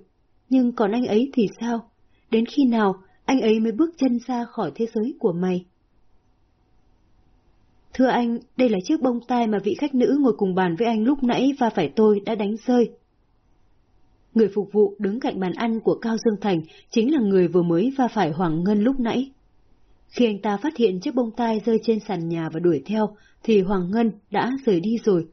nhưng còn anh ấy thì sao? Đến khi nào anh ấy mới bước chân ra khỏi thế giới của mày? Thưa anh, đây là chiếc bông tai mà vị khách nữ ngồi cùng bàn với anh lúc nãy và phải tôi đã đánh rơi. Người phục vụ đứng cạnh bàn ăn của Cao Dương Thành chính là người vừa mới va phải Hoàng Ngân lúc nãy. Khi anh ta phát hiện chiếc bông tai rơi trên sàn nhà và đuổi theo, thì Hoàng Ngân đã rời đi rồi.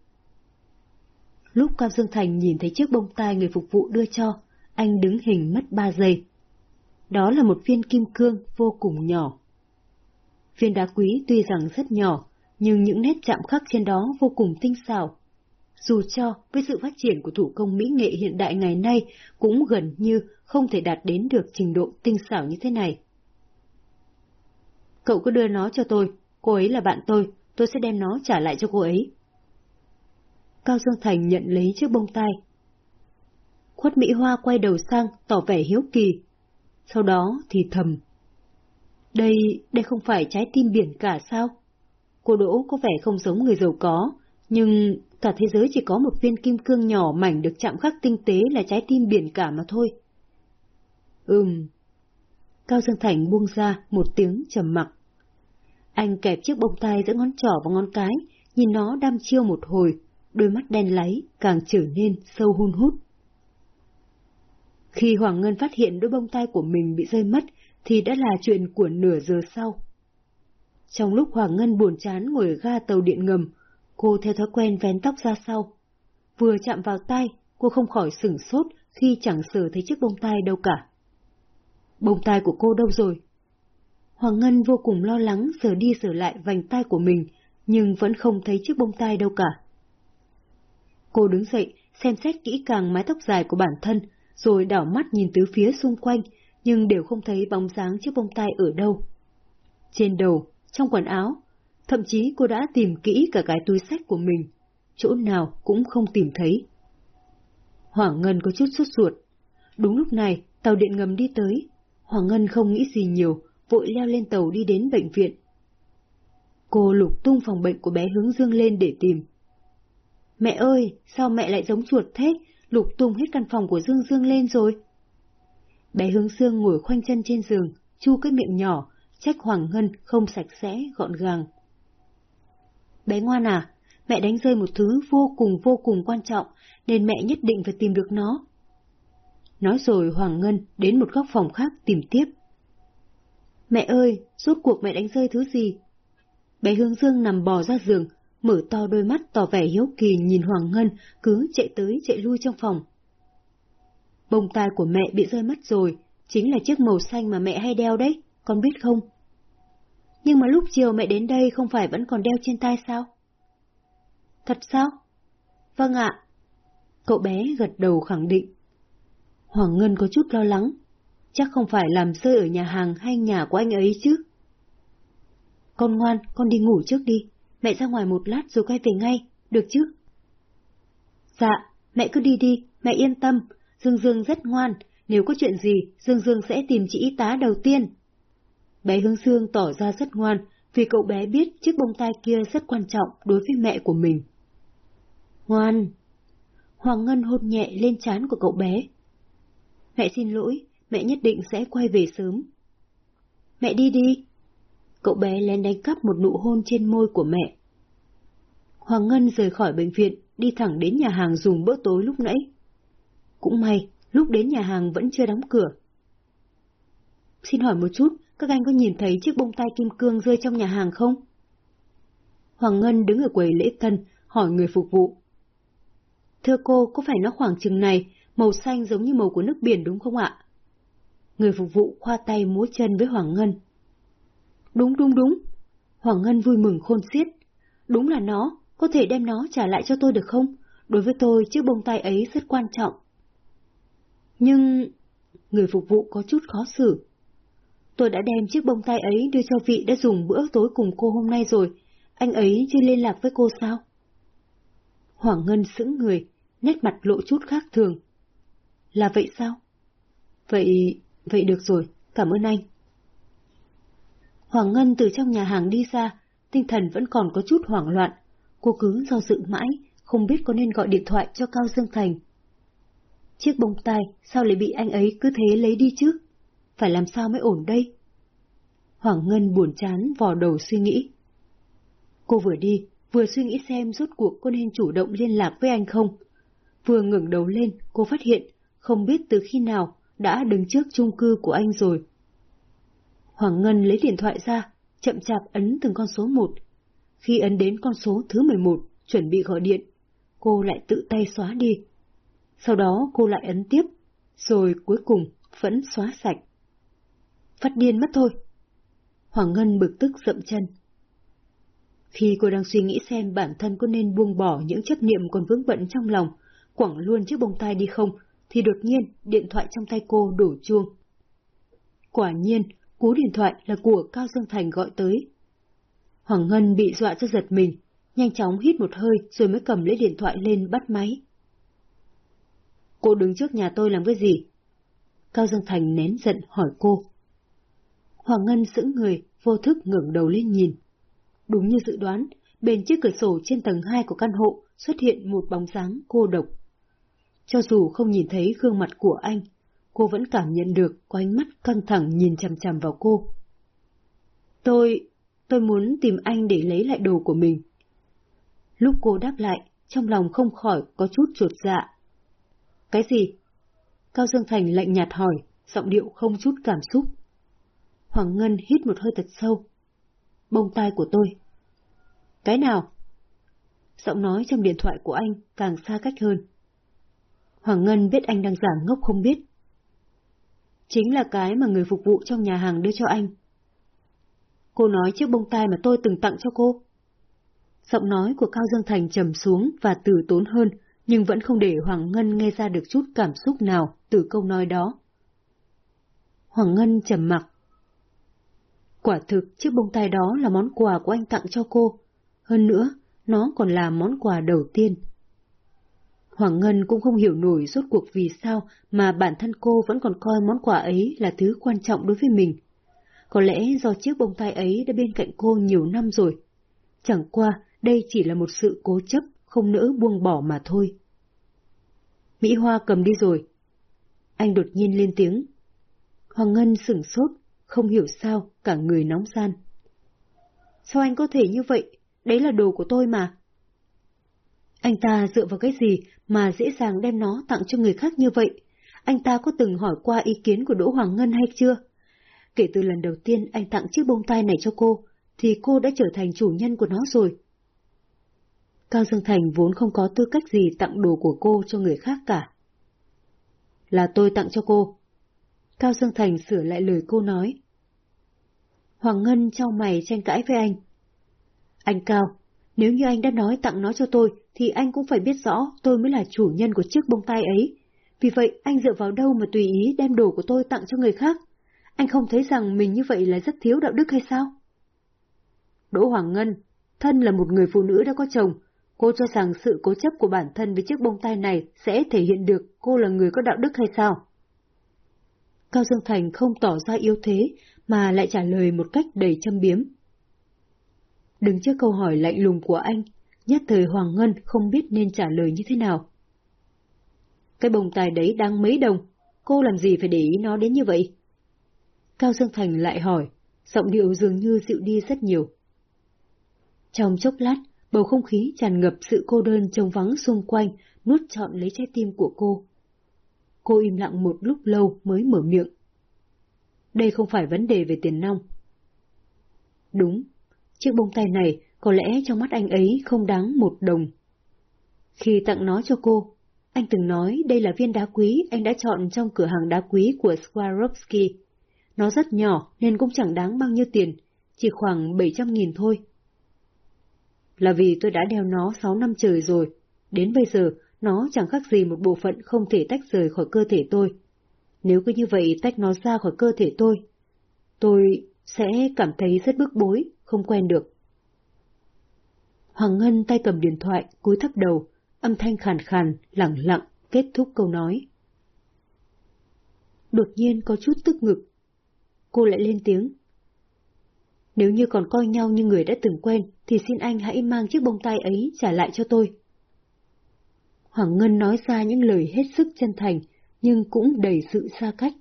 Lúc Cao Dương Thành nhìn thấy chiếc bông tai người phục vụ đưa cho, anh đứng hình mất ba giây. Đó là một viên kim cương vô cùng nhỏ. Viên đá quý tuy rằng rất nhỏ, nhưng những nét chạm khắc trên đó vô cùng tinh xảo. Dù cho với sự phát triển của thủ công mỹ nghệ hiện đại ngày nay cũng gần như không thể đạt đến được trình độ tinh xảo như thế này. Cậu cứ đưa nó cho tôi, cô ấy là bạn tôi, tôi sẽ đem nó trả lại cho cô ấy. Cao Dương Thành nhận lấy chiếc bông tai. Khuất Mỹ Hoa quay đầu sang, tỏ vẻ hiếu kỳ. Sau đó thì thầm. Đây, đây không phải trái tim biển cả sao? Cô Đỗ có vẻ không giống người giàu có, nhưng cả thế giới chỉ có một viên kim cương nhỏ mảnh được chạm khắc tinh tế là trái tim biển cả mà thôi. Ừm. Cao Dương Thành buông ra một tiếng trầm mặc. Anh kẹp chiếc bông tai giữa ngón trỏ và ngón cái, nhìn nó đăm chiêu một hồi, đôi mắt đen láy càng trở nên sâu hun hút. Khi Hoàng Ngân phát hiện đôi bông tai của mình bị rơi mất, thì đã là chuyện của nửa giờ sau. Trong lúc Hoàng Ngân buồn chán ngồi ở ga tàu điện ngầm, cô theo thói quen vén tóc ra sau. Vừa chạm vào tay, cô không khỏi sửng sốt khi chẳng sờ thấy chiếc bông tai đâu cả. Bông tai của cô đâu rồi? Hoàng Ngân vô cùng lo lắng sờ đi sờ lại vành tai của mình, nhưng vẫn không thấy chiếc bông tai đâu cả. Cô đứng dậy, xem xét kỹ càng mái tóc dài của bản thân, rồi đảo mắt nhìn tứ phía xung quanh, nhưng đều không thấy bóng dáng chiếc bông tai ở đâu. Trên đầu, trong quần áo, thậm chí cô đã tìm kỹ cả cái túi sách của mình, chỗ nào cũng không tìm thấy. Hoàng Ngân có chút sốt ruột. Đúng lúc này, tàu điện ngầm đi tới. Hoàng Ngân không nghĩ gì nhiều, vội leo lên tàu đi đến bệnh viện. Cô lục tung phòng bệnh của bé hướng dương lên để tìm. Mẹ ơi, sao mẹ lại giống chuột thế? Lục tung hết căn phòng của Dương Dương lên rồi. Bé hướng dương ngồi khoanh chân trên giường, chu cái miệng nhỏ, trách Hoàng Ngân không sạch sẽ, gọn gàng. Bé ngoan à, mẹ đánh rơi một thứ vô cùng vô cùng quan trọng, nên mẹ nhất định phải tìm được nó. Nói rồi Hoàng Ngân đến một góc phòng khác tìm tiếp. Mẹ ơi, rốt cuộc mẹ đánh rơi thứ gì? Bé Hương Dương nằm bò ra giường, mở to đôi mắt tỏ vẻ hiếu kỳ nhìn Hoàng Ngân cứ chạy tới chạy lui trong phòng. Bông tai của mẹ bị rơi mất rồi, chính là chiếc màu xanh mà mẹ hay đeo đấy, con biết không? Nhưng mà lúc chiều mẹ đến đây không phải vẫn còn đeo trên tai sao? Thật sao? Vâng ạ. Cậu bé gật đầu khẳng định. Hoàng Ngân có chút lo lắng, chắc không phải làm rơi ở nhà hàng hay nhà của anh ấy chứ. Con ngoan, con đi ngủ trước đi, mẹ ra ngoài một lát rồi quay về ngay, được chứ? Dạ, mẹ cứ đi đi, mẹ yên tâm, Dương Dương rất ngoan, nếu có chuyện gì, Dương Dương sẽ tìm chị y tá đầu tiên. Bé Hương Sương tỏ ra rất ngoan, vì cậu bé biết chiếc bông tai kia rất quan trọng đối với mẹ của mình. Ngoan! Hoàng Ngân hôn nhẹ lên trán của cậu bé. Mẹ xin lỗi, mẹ nhất định sẽ quay về sớm. Mẹ đi đi! Cậu bé lén đánh cắp một nụ hôn trên môi của mẹ. Hoàng Ngân rời khỏi bệnh viện, đi thẳng đến nhà hàng dùng bữa tối lúc nãy. Cũng may, lúc đến nhà hàng vẫn chưa đóng cửa. Xin hỏi một chút, các anh có nhìn thấy chiếc bông tai kim cương rơi trong nhà hàng không? Hoàng Ngân đứng ở quầy lễ tân, hỏi người phục vụ. Thưa cô, có phải nó khoảng chừng này, màu xanh giống như màu của nước biển đúng không ạ? Người phục vụ khoa tay múa chân với Hoàng Ngân. Đúng đúng đúng. Hoàng Ngân vui mừng khôn xiết. Đúng là nó, có thể đem nó trả lại cho tôi được không? Đối với tôi, chiếc bông tai ấy rất quan trọng. Nhưng... Người phục vụ có chút khó xử. Tôi đã đem chiếc bông tai ấy đưa cho vị đã dùng bữa tối cùng cô hôm nay rồi. Anh ấy chưa liên lạc với cô sao? Hoàng Ngân sững người, nét mặt lộ chút khác thường. Là vậy sao? Vậy... vậy được rồi, cảm ơn anh. Hoàng Ngân từ trong nhà hàng đi ra, tinh thần vẫn còn có chút hoảng loạn. Cô cứ do dự mãi, không biết có nên gọi điện thoại cho Cao Dương Thành. Chiếc bông tai sao lại bị anh ấy cứ thế lấy đi chứ? Phải làm sao mới ổn đây? Hoàng Ngân buồn chán vò đầu suy nghĩ. Cô vừa đi, vừa suy nghĩ xem rốt cuộc có nên chủ động liên lạc với anh không. Vừa ngẩng đầu lên, cô phát hiện, không biết từ khi nào đã đứng trước chung cư của anh rồi. Hoàng Ngân lấy điện thoại ra, chậm chạp ấn từng con số một. Khi ấn đến con số thứ 11, chuẩn bị gọi điện, cô lại tự tay xóa đi. Sau đó cô lại ấn tiếp, rồi cuối cùng vẫn xóa sạch. Phát điên mất thôi. Hoàng Ngân bực tức dậm chân. Khi cô đang suy nghĩ xem bản thân có nên buông bỏ những chấp niệm còn vướng bận trong lòng, quẳng luôn chiếc bông tai đi không, thì đột nhiên điện thoại trong tay cô đổ chuông. Quả nhiên, cú điện thoại là của Cao Dương Thành gọi tới. Hoàng Ngân bị dọa cho giật mình, nhanh chóng hít một hơi rồi mới cầm lấy điện thoại lên bắt máy. Cô đứng trước nhà tôi làm cái gì? Cao Dương Thành nén giận hỏi cô. Hoàng Ngân sững người, vô thức ngẩng đầu lên nhìn. Đúng như dự đoán, bên chiếc cửa sổ trên tầng 2 của căn hộ xuất hiện một bóng dáng cô độc. Cho dù không nhìn thấy gương mặt của anh, cô vẫn cảm nhận được có ánh mắt căng thẳng nhìn chằm chằm vào cô. Tôi, tôi muốn tìm anh để lấy lại đồ của mình. Lúc cô đáp lại, trong lòng không khỏi có chút chuột dạ. Cái gì? Cao Dương Thành lạnh nhạt hỏi, giọng điệu không chút cảm xúc. Hoàng Ngân hít một hơi thật sâu. Bông tai của tôi. Cái nào? Giọng nói trong điện thoại của anh càng xa cách hơn. Hoàng Ngân biết anh đang giả ngốc không biết. Chính là cái mà người phục vụ trong nhà hàng đưa cho anh. Cô nói chiếc bông tai mà tôi từng tặng cho cô. Giọng nói của Cao Dương Thành trầm xuống và từ tốn hơn, nhưng vẫn không để Hoàng Ngân nghe ra được chút cảm xúc nào từ câu nói đó. Hoàng Ngân trầm mặc. Quả thực, chiếc bông tai đó là món quà của anh tặng cho cô. Hơn nữa, nó còn là món quà đầu tiên. Hoàng Ngân cũng không hiểu nổi rốt cuộc vì sao mà bản thân cô vẫn còn coi món quà ấy là thứ quan trọng đối với mình. Có lẽ do chiếc bông tai ấy đã bên cạnh cô nhiều năm rồi. Chẳng qua, đây chỉ là một sự cố chấp, không nỡ buông bỏ mà thôi. Mỹ Hoa cầm đi rồi. Anh đột nhiên lên tiếng. Hoàng Ngân sửng sốt, không hiểu sao, cả người nóng gian. Sao anh có thể như vậy? Đấy là đồ của tôi mà. Anh ta dựa vào cái gì mà dễ dàng đem nó tặng cho người khác như vậy? Anh ta có từng hỏi qua ý kiến của Đỗ Hoàng Ngân hay chưa? Kể từ lần đầu tiên anh tặng chiếc bông tai này cho cô, thì cô đã trở thành chủ nhân của nó rồi. Cao Dương Thành vốn không có tư cách gì tặng đồ của cô cho người khác cả. Là tôi tặng cho cô. Cao Dương Thành sửa lại lời cô nói. Hoàng Ngân trong mày tranh cãi với anh. Anh Cao, nếu như anh đã nói tặng nó cho tôi, thì anh cũng phải biết rõ tôi mới là chủ nhân của chiếc bông tai ấy. Vì vậy, anh dựa vào đâu mà tùy ý đem đồ của tôi tặng cho người khác? Anh không thấy rằng mình như vậy là rất thiếu đạo đức hay sao? Đỗ Hoàng Ngân, thân là một người phụ nữ đã có chồng, cô cho rằng sự cố chấp của bản thân với chiếc bông tai này sẽ thể hiện được cô là người có đạo đức hay sao? Cao Dương Thành không tỏ ra yếu thế, mà lại trả lời một cách đầy châm biếm. Đứng trước câu hỏi lạnh lùng của anh, nhất thời Hoàng Ngân không biết nên trả lời như thế nào. Cái bồng tài đấy đang mấy đồng, cô làm gì phải để ý nó đến như vậy? Cao Dương Thành lại hỏi, giọng điệu dường như dịu đi rất nhiều. Trong chốc lát, bầu không khí tràn ngập sự cô đơn trông vắng xung quanh, nuốt trọn lấy trái tim của cô. Cô im lặng một lúc lâu mới mở miệng. Đây không phải vấn đề về tiền nong. Đúng, chiếc bông tai này có lẽ trong mắt anh ấy không đáng một đồng. Khi tặng nó cho cô, anh từng nói đây là viên đá quý anh đã chọn trong cửa hàng đá quý của Swarovski. Nó rất nhỏ nên cũng chẳng đáng bao nhiêu tiền, chỉ khoảng 700 nghìn thôi. Là vì tôi đã đeo nó 6 năm trời rồi, đến bây giờ nó chẳng khác gì một bộ phận không thể tách rời khỏi cơ thể tôi. Nếu cứ như vậy tách nó ra khỏi cơ thể tôi, tôi sẽ cảm thấy rất bức bối, không quen được. Hoàng Ngân tay cầm điện thoại, cúi thấp đầu, âm thanh khàn khàn, lặng lặng, kết thúc câu nói. Đột nhiên có chút tức ngực. Cô lại lên tiếng. Nếu như còn coi nhau như người đã từng quen, thì xin anh hãy mang chiếc bông tai ấy trả lại cho tôi. Hoàng Ngân nói ra những lời hết sức chân thành, nhưng cũng đầy sự xa cách.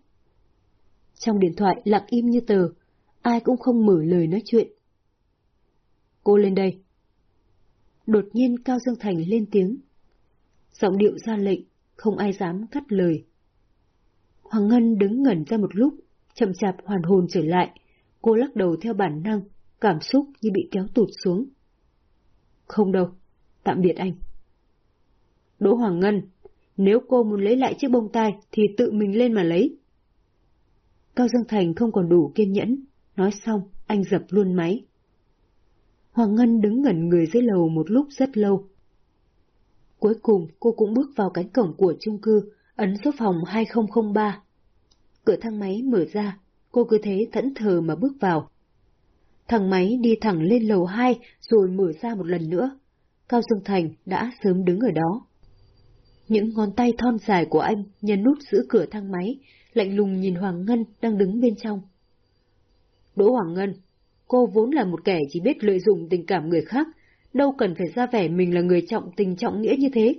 Trong điện thoại lặng im như tờ, ai cũng không mở lời nói chuyện. Cô lên đây, Đột nhiên Cao Dương Thành lên tiếng. Giọng điệu ra lệnh, không ai dám cắt lời. Hoàng Ngân đứng ngẩn ra một lúc, chậm chạp hoàn hồn trở lại. Cô lắc đầu theo bản năng, cảm xúc như bị kéo tụt xuống. Không đâu, tạm biệt anh. Đỗ Hoàng Ngân, nếu cô muốn lấy lại chiếc bông tai thì tự mình lên mà lấy. Cao Dương Thành không còn đủ kiên nhẫn, nói xong, anh dập luôn máy. Hoàng Ngân đứng ngẩn người dưới lầu một lúc rất lâu. Cuối cùng cô cũng bước vào cánh cổng của chung cư, ấn số phòng 2003. Cửa thang máy mở ra, cô cứ thế thẫn thờ mà bước vào. Thằng máy đi thẳng lên lầu 2 rồi mở ra một lần nữa. Cao Dương Thành đã sớm đứng ở đó. Những ngón tay thon dài của anh nhấn nút giữ cửa thang máy, lạnh lùng nhìn Hoàng Ngân đang đứng bên trong. Đỗ Hoàng Ngân, cô vốn là một kẻ chỉ biết lợi dụng tình cảm người khác, đâu cần phải ra vẻ mình là người trọng tình trọng nghĩa như thế.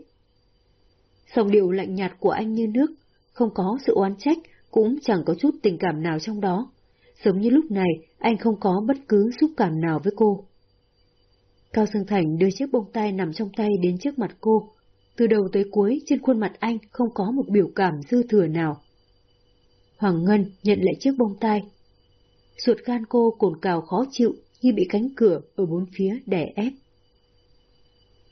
Song điệu lạnh nhạt của anh như nước, không có sự oán trách, cũng chẳng có chút tình cảm nào trong đó. Giống như lúc này, anh không có bất cứ xúc cảm nào với cô. Cao Sương Thành đưa chiếc bông tai nằm trong tay đến trước mặt cô. Từ đầu tới cuối, trên khuôn mặt anh không có một biểu cảm dư thừa nào. Hoàng Ngân nhận lại chiếc bông tai. Ruột gan cô cồn cào khó chịu như bị cánh cửa ở bốn phía đè ép.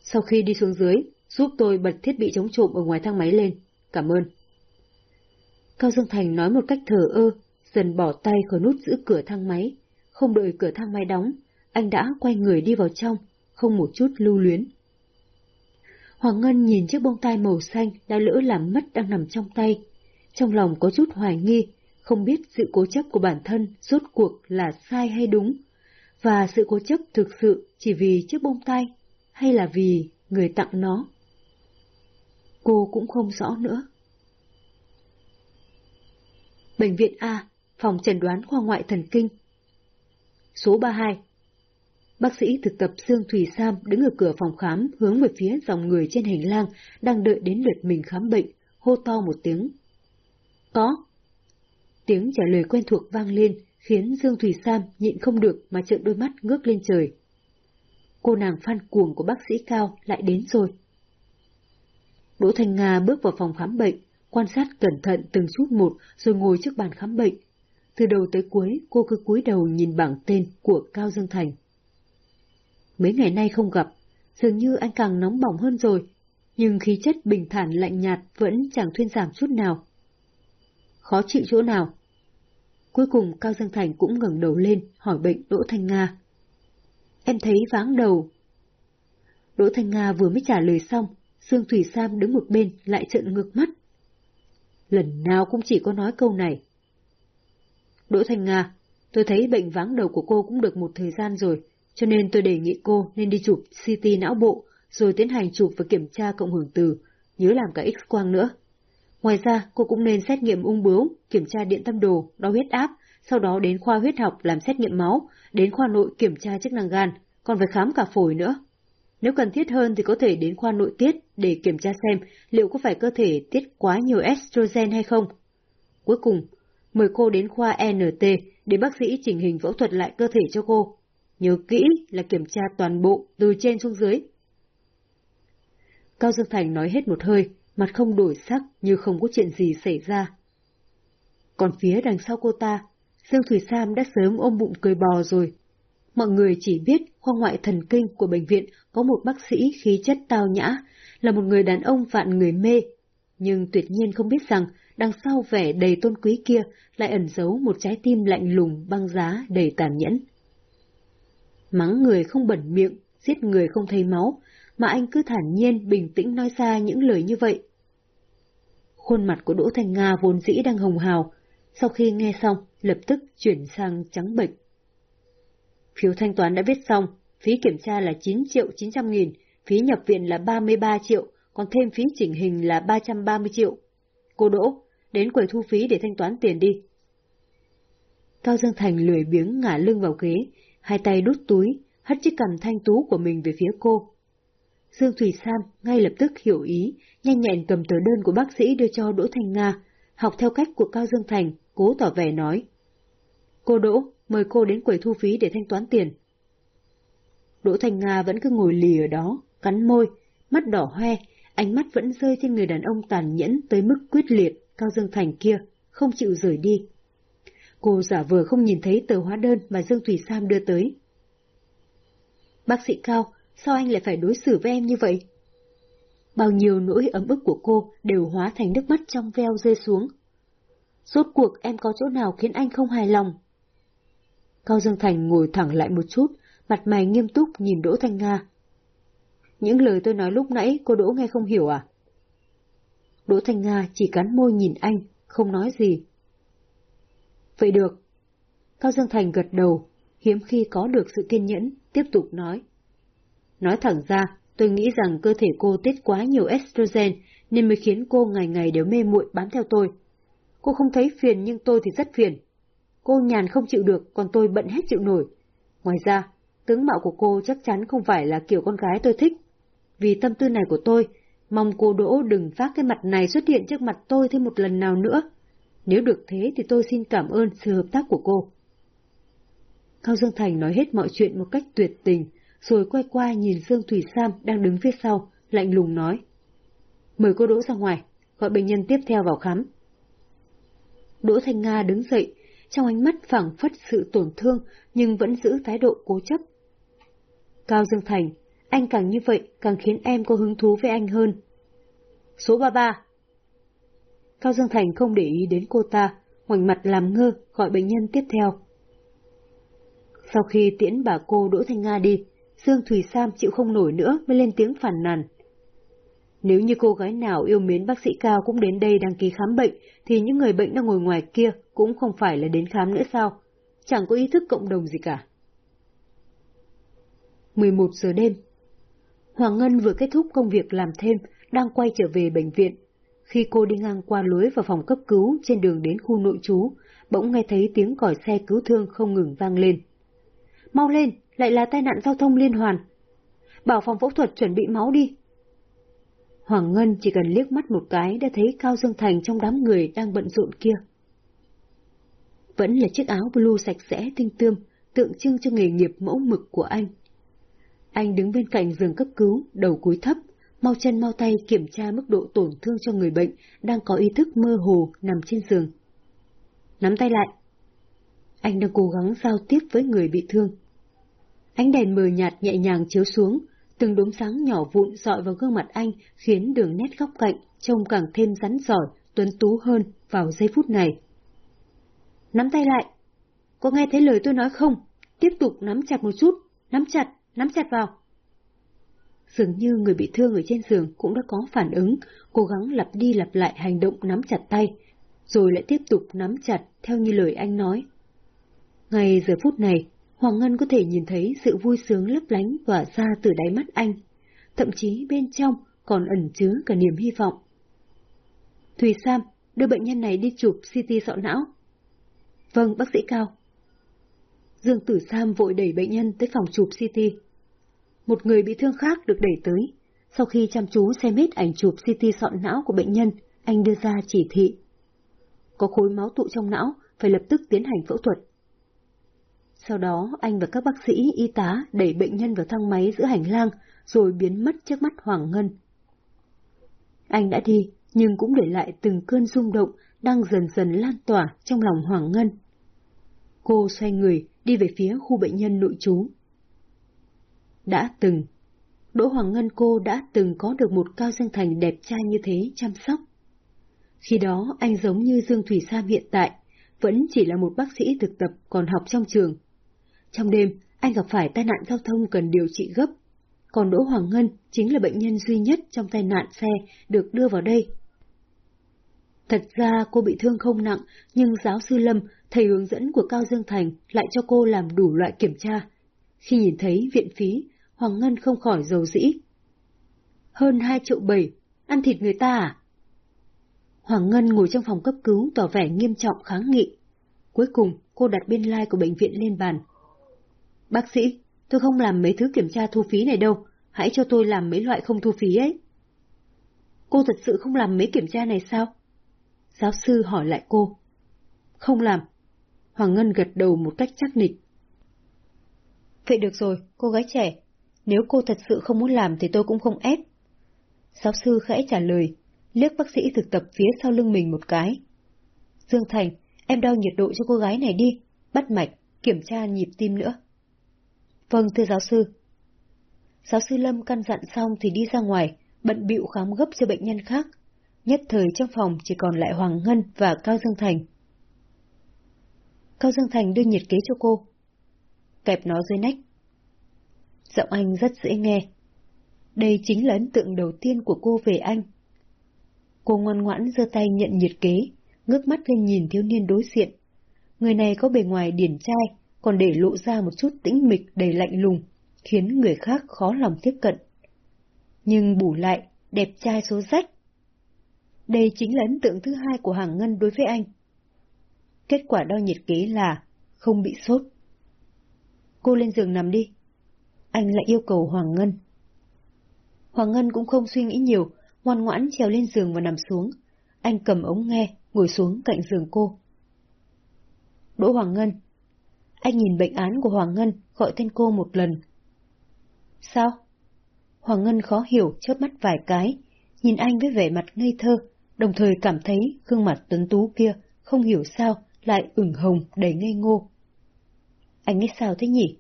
Sau khi đi xuống dưới, giúp tôi bật thiết bị chống trộm ở ngoài thang máy lên. Cảm ơn. Cao Dương Thành nói một cách thờ ơ, dần bỏ tay khỏi nút giữ cửa thang máy. Không đợi cửa thang máy đóng, anh đã quay người đi vào trong, không một chút lưu luyến. Hoàng Ngân nhìn chiếc bông tai màu xanh đã lỡ làm mất đang nằm trong tay. Trong lòng có chút hoài nghi, không biết sự cố chấp của bản thân rốt cuộc là sai hay đúng, và sự cố chấp thực sự chỉ vì chiếc bông tai, hay là vì người tặng nó. Cô cũng không rõ nữa. Bệnh viện A, phòng trần đoán khoa ngoại thần kinh. Số 32 Bác sĩ thực tập Dương Thùy Sam đứng ở cửa phòng khám hướng về phía dòng người trên hành lang đang đợi đến lượt mình khám bệnh, hô to một tiếng. Có. Tiếng trả lời quen thuộc vang lên, khiến Dương Thùy Sam nhịn không được mà trợn đôi mắt ngước lên trời. Cô nàng phan cuồng của bác sĩ Cao lại đến rồi. Đỗ Thành Nga bước vào phòng khám bệnh, quan sát cẩn thận từng chút một rồi ngồi trước bàn khám bệnh. Từ đầu tới cuối, cô cứ cúi đầu nhìn bảng tên của Cao Dương Thành. Mấy ngày nay không gặp, dường như anh càng nóng bỏng hơn rồi, nhưng khí chất bình thản lạnh nhạt vẫn chẳng thuyên giảm chút nào. Khó chịu chỗ nào? Cuối cùng Cao Dương Thành cũng ngẩng đầu lên hỏi bệnh Đỗ Thanh Nga. Em thấy váng đầu. Đỗ Thanh Nga vừa mới trả lời xong, Dương Thủy Sam đứng một bên lại trợn ngược mắt. Lần nào cũng chỉ có nói câu này. Đỗ Thanh Nga, tôi thấy bệnh váng đầu của cô cũng được một thời gian rồi, cho nên tôi đề nghị cô nên đi chụp CT não bộ, rồi tiến hành chụp và kiểm tra cộng hưởng từ, nhớ làm cả X-quang nữa. Ngoài ra, cô cũng nên xét nghiệm ung bướu, kiểm tra điện tâm đồ, đo huyết áp, sau đó đến khoa huyết học làm xét nghiệm máu, đến khoa nội kiểm tra chức năng gan, còn phải khám cả phổi nữa. Nếu cần thiết hơn thì có thể đến khoa nội tiết để kiểm tra xem liệu có phải cơ thể tiết quá nhiều estrogen hay không. Cuối cùng, mời cô đến khoa NT để bác sĩ chỉnh hình phẫu thuật lại cơ thể cho cô. Nhớ kỹ là kiểm tra toàn bộ từ trên xuống dưới. Cao Dương Thành nói hết một hơi, mặt không đổi sắc như không có chuyện gì xảy ra. Còn phía đằng sau cô ta, Dương Thủy Sam đã sớm ôm bụng cười bò rồi. Mọi người chỉ biết khoa ngoại thần kinh của bệnh viện có một bác sĩ khí chất tao nhã, là một người đàn ông vạn người mê. Nhưng tuyệt nhiên không biết rằng đằng sau vẻ đầy tôn quý kia lại ẩn giấu một trái tim lạnh lùng băng giá đầy tàn nhẫn. Mắng người không bẩn miệng, giết người không thấy máu, mà anh cứ thản nhiên bình tĩnh nói ra những lời như vậy. Khuôn mặt của Đỗ Thành Nga vốn dĩ đang hồng hào, sau khi nghe xong, lập tức chuyển sang trắng bệch. Phiếu thanh toán đã viết xong, phí kiểm tra là 9 triệu 900 nghìn, phí nhập viện là 33 triệu, còn thêm phí chỉnh hình là 330 triệu. Cô Đỗ, đến quầy thu phí để thanh toán tiền đi. Cao Dương Thành lười biếng ngả lưng vào ghế, hai tay đút túi, hất chiếc cằm thanh tú của mình về phía cô. Dương Thủy Sam ngay lập tức hiểu ý, nhanh nhẹn cầm tờ đơn của bác sĩ đưa cho Đỗ Thanh Nga, học theo cách của Cao Dương Thành, cố tỏ vẻ nói. Cô Đỗ, mời cô đến quầy thu phí để thanh toán tiền. Đỗ Thanh Nga vẫn cứ ngồi lì ở đó, cắn môi, mắt đỏ hoe, ánh mắt vẫn rơi trên người đàn ông tàn nhẫn tới mức quyết liệt, Cao Dương Thành kia, không chịu rời đi. Cô giả vờ không nhìn thấy tờ hóa đơn mà Dương Thủy Sam đưa tới. Bác sĩ Cao, sao anh lại phải đối xử với em như vậy? Bao nhiêu nỗi ấm ức của cô đều hóa thành nước mắt trong veo rơi xuống. Rốt cuộc em có chỗ nào khiến anh không hài lòng? Cao Dương Thành ngồi thẳng lại một chút, mặt mày nghiêm túc nhìn Đỗ Thanh Nga. Những lời tôi nói lúc nãy cô Đỗ nghe không hiểu à? Đỗ Thanh Nga chỉ cắn môi nhìn anh, không nói gì. Vậy được. Cao Dương Thành gật đầu, hiếm khi có được sự kiên nhẫn, tiếp tục nói. Nói thẳng ra, tôi nghĩ rằng cơ thể cô tiết quá nhiều estrogen nên mới khiến cô ngày ngày đều mê muội bám theo tôi. Cô không thấy phiền nhưng tôi thì rất phiền. Cô nhàn không chịu được, còn tôi bận hết chịu nổi. Ngoài ra, tướng mạo của cô chắc chắn không phải là kiểu con gái tôi thích. Vì tâm tư này của tôi, mong cô Đỗ đừng phát cái mặt này xuất hiện trước mặt tôi thêm một lần nào nữa. Nếu được thế thì tôi xin cảm ơn sự hợp tác của cô. Cao Dương Thành nói hết mọi chuyện một cách tuyệt tình, rồi quay qua nhìn Dương Thủy Sam đang đứng phía sau, lạnh lùng nói. Mời cô Đỗ ra ngoài, gọi bệnh nhân tiếp theo vào khám. Đỗ Thanh Nga đứng dậy, trong ánh mắt phảng phất sự tổn thương nhưng vẫn giữ thái độ cố chấp. Cao Dương Thành, anh càng như vậy càng khiến em có hứng thú với anh hơn. Số 33 Cao Dương Thành không để ý đến cô ta, ngoảnh mặt làm ngơ gọi bệnh nhân tiếp theo. Sau khi tiễn bà cô Đỗ Thanh Nga đi, Dương Thùy Sam chịu không nổi nữa mới lên tiếng phản nàn. Nếu như cô gái nào yêu mến bác sĩ Cao cũng đến đây đăng ký khám bệnh, thì những người bệnh đang ngồi ngoài kia cũng không phải là đến khám nữa sao? Chẳng có ý thức cộng đồng gì cả. 11 giờ đêm Hoàng Ngân vừa kết thúc công việc làm thêm, đang quay trở về bệnh viện. Khi cô đi ngang qua lối vào phòng cấp cứu trên đường đến khu nội trú, bỗng nghe thấy tiếng còi xe cứu thương không ngừng vang lên. Mau lên, lại là tai nạn giao thông liên hoàn. Bảo phòng phẫu thuật chuẩn bị máu đi. Hoàng Ngân chỉ cần liếc mắt một cái đã thấy Cao Dương Thành trong đám người đang bận rộn kia. Vẫn là chiếc áo blue sạch sẽ tinh tươm, tượng trưng cho nghề nghiệp mẫu mực của anh. Anh đứng bên cạnh giường cấp cứu, đầu cúi thấp, mau chân mau tay kiểm tra mức độ tổn thương cho người bệnh đang có ý thức mơ hồ nằm trên giường. Nắm tay lại. Anh đang cố gắng giao tiếp với người bị thương. Ánh đèn mờ nhạt nhẹ nhàng chiếu xuống, từng đốm sáng nhỏ vụn dọi vào gương mặt anh khiến đường nét góc cạnh trông càng thêm rắn giỏi, tuấn tú hơn vào giây phút này. Nắm tay lại. Có nghe thấy lời tôi nói không? Tiếp tục nắm chặt một chút, nắm chặt, nắm chặt vào. Dường như người bị thương ở trên giường cũng đã có phản ứng, cố gắng lặp đi lặp lại hành động nắm chặt tay, rồi lại tiếp tục nắm chặt theo như lời anh nói. Ngay giờ phút này, Hoàng Ngân có thể nhìn thấy sự vui sướng lấp lánh tỏa ra từ đáy mắt anh, thậm chí bên trong còn ẩn chứa cả niềm hy vọng. Thùy Sam, đưa bệnh nhân này đi chụp CT sọ não. Vâng, bác sĩ Cao. Dương Tử Sam vội đẩy bệnh nhân tới phòng chụp CT. Một người bị thương khác được đẩy tới. Sau khi chăm chú xem hết ảnh chụp CT sọn não của bệnh nhân, anh đưa ra chỉ thị. Có khối máu tụ trong não, phải lập tức tiến hành phẫu thuật. Sau đó, anh và các bác sĩ, y tá đẩy bệnh nhân vào thang máy giữa hành lang, rồi biến mất trước mắt Hoàng Ngân. Anh đã đi, nhưng cũng để lại từng cơn rung động đang dần dần lan tỏa trong lòng Hoàng Ngân. Cô xoay người, đi về phía khu bệnh nhân nội trú. Đã từng, Đỗ Hoàng Ngân cô đã từng có được một Cao Dương Thành đẹp trai như thế chăm sóc. Khi đó anh giống như Dương Thủy Sa hiện tại, vẫn chỉ là một bác sĩ thực tập còn học trong trường. Trong đêm, anh gặp phải tai nạn giao thông cần điều trị gấp, còn Đỗ Hoàng Ngân chính là bệnh nhân duy nhất trong tai nạn xe được đưa vào đây. Thật ra cô bị thương không nặng, nhưng giáo sư Lâm, thầy hướng dẫn của Cao Dương Thành, lại cho cô làm đủ loại kiểm tra. Khi nhìn thấy viện phí, Hoàng Ngân không khỏi dầu dĩ. Hơn hai triệu bảy, ăn thịt người ta à? Hoàng Ngân ngồi trong phòng cấp cứu tỏ vẻ nghiêm trọng kháng nghị. Cuối cùng, cô đặt biên lai like của bệnh viện lên bàn. Bác sĩ, tôi không làm mấy thứ kiểm tra thu phí này đâu, hãy cho tôi làm mấy loại không thu phí ấy. Cô thật sự không làm mấy kiểm tra này sao? Giáo sư hỏi lại cô. Không làm. Hoàng Ngân gật đầu một cách chắc nịch. Vậy được rồi, cô gái trẻ nếu cô thật sự không muốn làm thì tôi cũng không ép. Giáo sư khẽ trả lời, liếc bác sĩ thực tập phía sau lưng mình một cái. Dương Thành, em đo nhiệt độ cho cô gái này đi, bắt mạch, kiểm tra nhịp tim nữa. Vâng, thưa giáo sư. Giáo sư Lâm căn dặn xong thì đi ra ngoài, bận bịu khám gấp cho bệnh nhân khác. Nhất thời trong phòng chỉ còn lại Hoàng Ngân và Cao Dương Thành. Cao Dương Thành đưa nhiệt kế cho cô. Kẹp nó dưới nách. Giọng anh rất dễ nghe. Đây chính là ấn tượng đầu tiên của cô về anh. Cô ngoan ngoãn giơ tay nhận nhiệt kế, ngước mắt lên nhìn thiếu niên đối diện. Người này có bề ngoài điển trai, còn để lộ ra một chút tĩnh mịch đầy lạnh lùng, khiến người khác khó lòng tiếp cận. Nhưng bù lại, đẹp trai số rách. Đây chính là ấn tượng thứ hai của Hàng Ngân đối với anh. Kết quả đo nhiệt kế là không bị sốt. Cô lên giường nằm đi. Anh lại yêu cầu Hoàng Ngân. Hoàng Ngân cũng không suy nghĩ nhiều, ngoan ngoãn trèo lên giường và nằm xuống. Anh cầm ống nghe, ngồi xuống cạnh giường cô. Đỗ Hoàng Ngân. Anh nhìn bệnh án của Hoàng Ngân, gọi tên cô một lần. Sao? Hoàng Ngân khó hiểu, chớp mắt vài cái, nhìn anh với vẻ mặt ngây thơ, đồng thời cảm thấy gương mặt tuấn tú kia không hiểu sao lại ửng hồng đầy ngây ngô. Anh nghĩ sao thế nhỉ?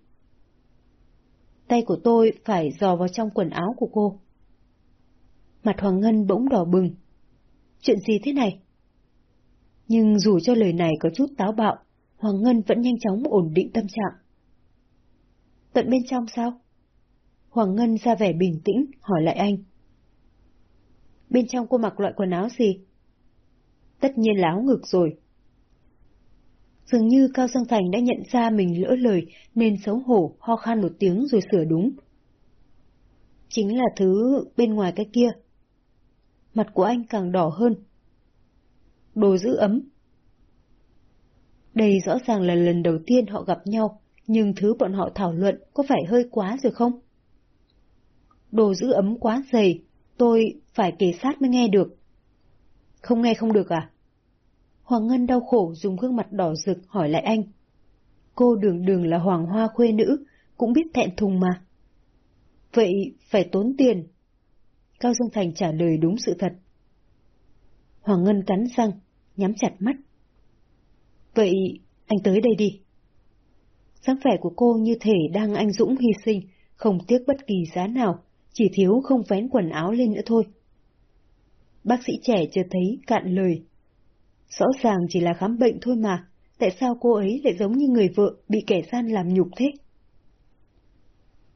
Tay của tôi phải dò vào trong quần áo của cô. Mặt Hoàng Ngân bỗng đỏ bừng. Chuyện gì thế này? Nhưng dù cho lời này có chút táo bạo, Hoàng Ngân vẫn nhanh chóng ổn định tâm trạng. Tận bên trong sao? Hoàng Ngân ra vẻ bình tĩnh, hỏi lại anh. Bên trong cô mặc loại quần áo gì? Tất nhiên là áo ngực rồi. Dường như Cao Dương Thành đã nhận ra mình lỡ lời nên xấu hổ ho khan một tiếng rồi sửa đúng. Chính là thứ bên ngoài cái kia. Mặt của anh càng đỏ hơn. Đồ giữ ấm. Đây rõ ràng là lần đầu tiên họ gặp nhau, nhưng thứ bọn họ thảo luận có phải hơi quá rồi không? Đồ giữ ấm quá dày, tôi phải kề sát mới nghe được. Không nghe không được à? Hoàng Ngân đau khổ dùng gương mặt đỏ rực hỏi lại anh. Cô đường đường là hoàng hoa khuê nữ, cũng biết thẹn thùng mà. Vậy phải tốn tiền. Cao Dương Thành trả lời đúng sự thật. Hoàng Ngân cắn răng, nhắm chặt mắt. Vậy anh tới đây đi. dáng vẻ của cô như thể đang anh dũng hy sinh, không tiếc bất kỳ giá nào, chỉ thiếu không vén quần áo lên nữa thôi. Bác sĩ trẻ chưa thấy cạn lời, Rõ ràng chỉ là khám bệnh thôi mà, tại sao cô ấy lại giống như người vợ bị kẻ gian làm nhục thế?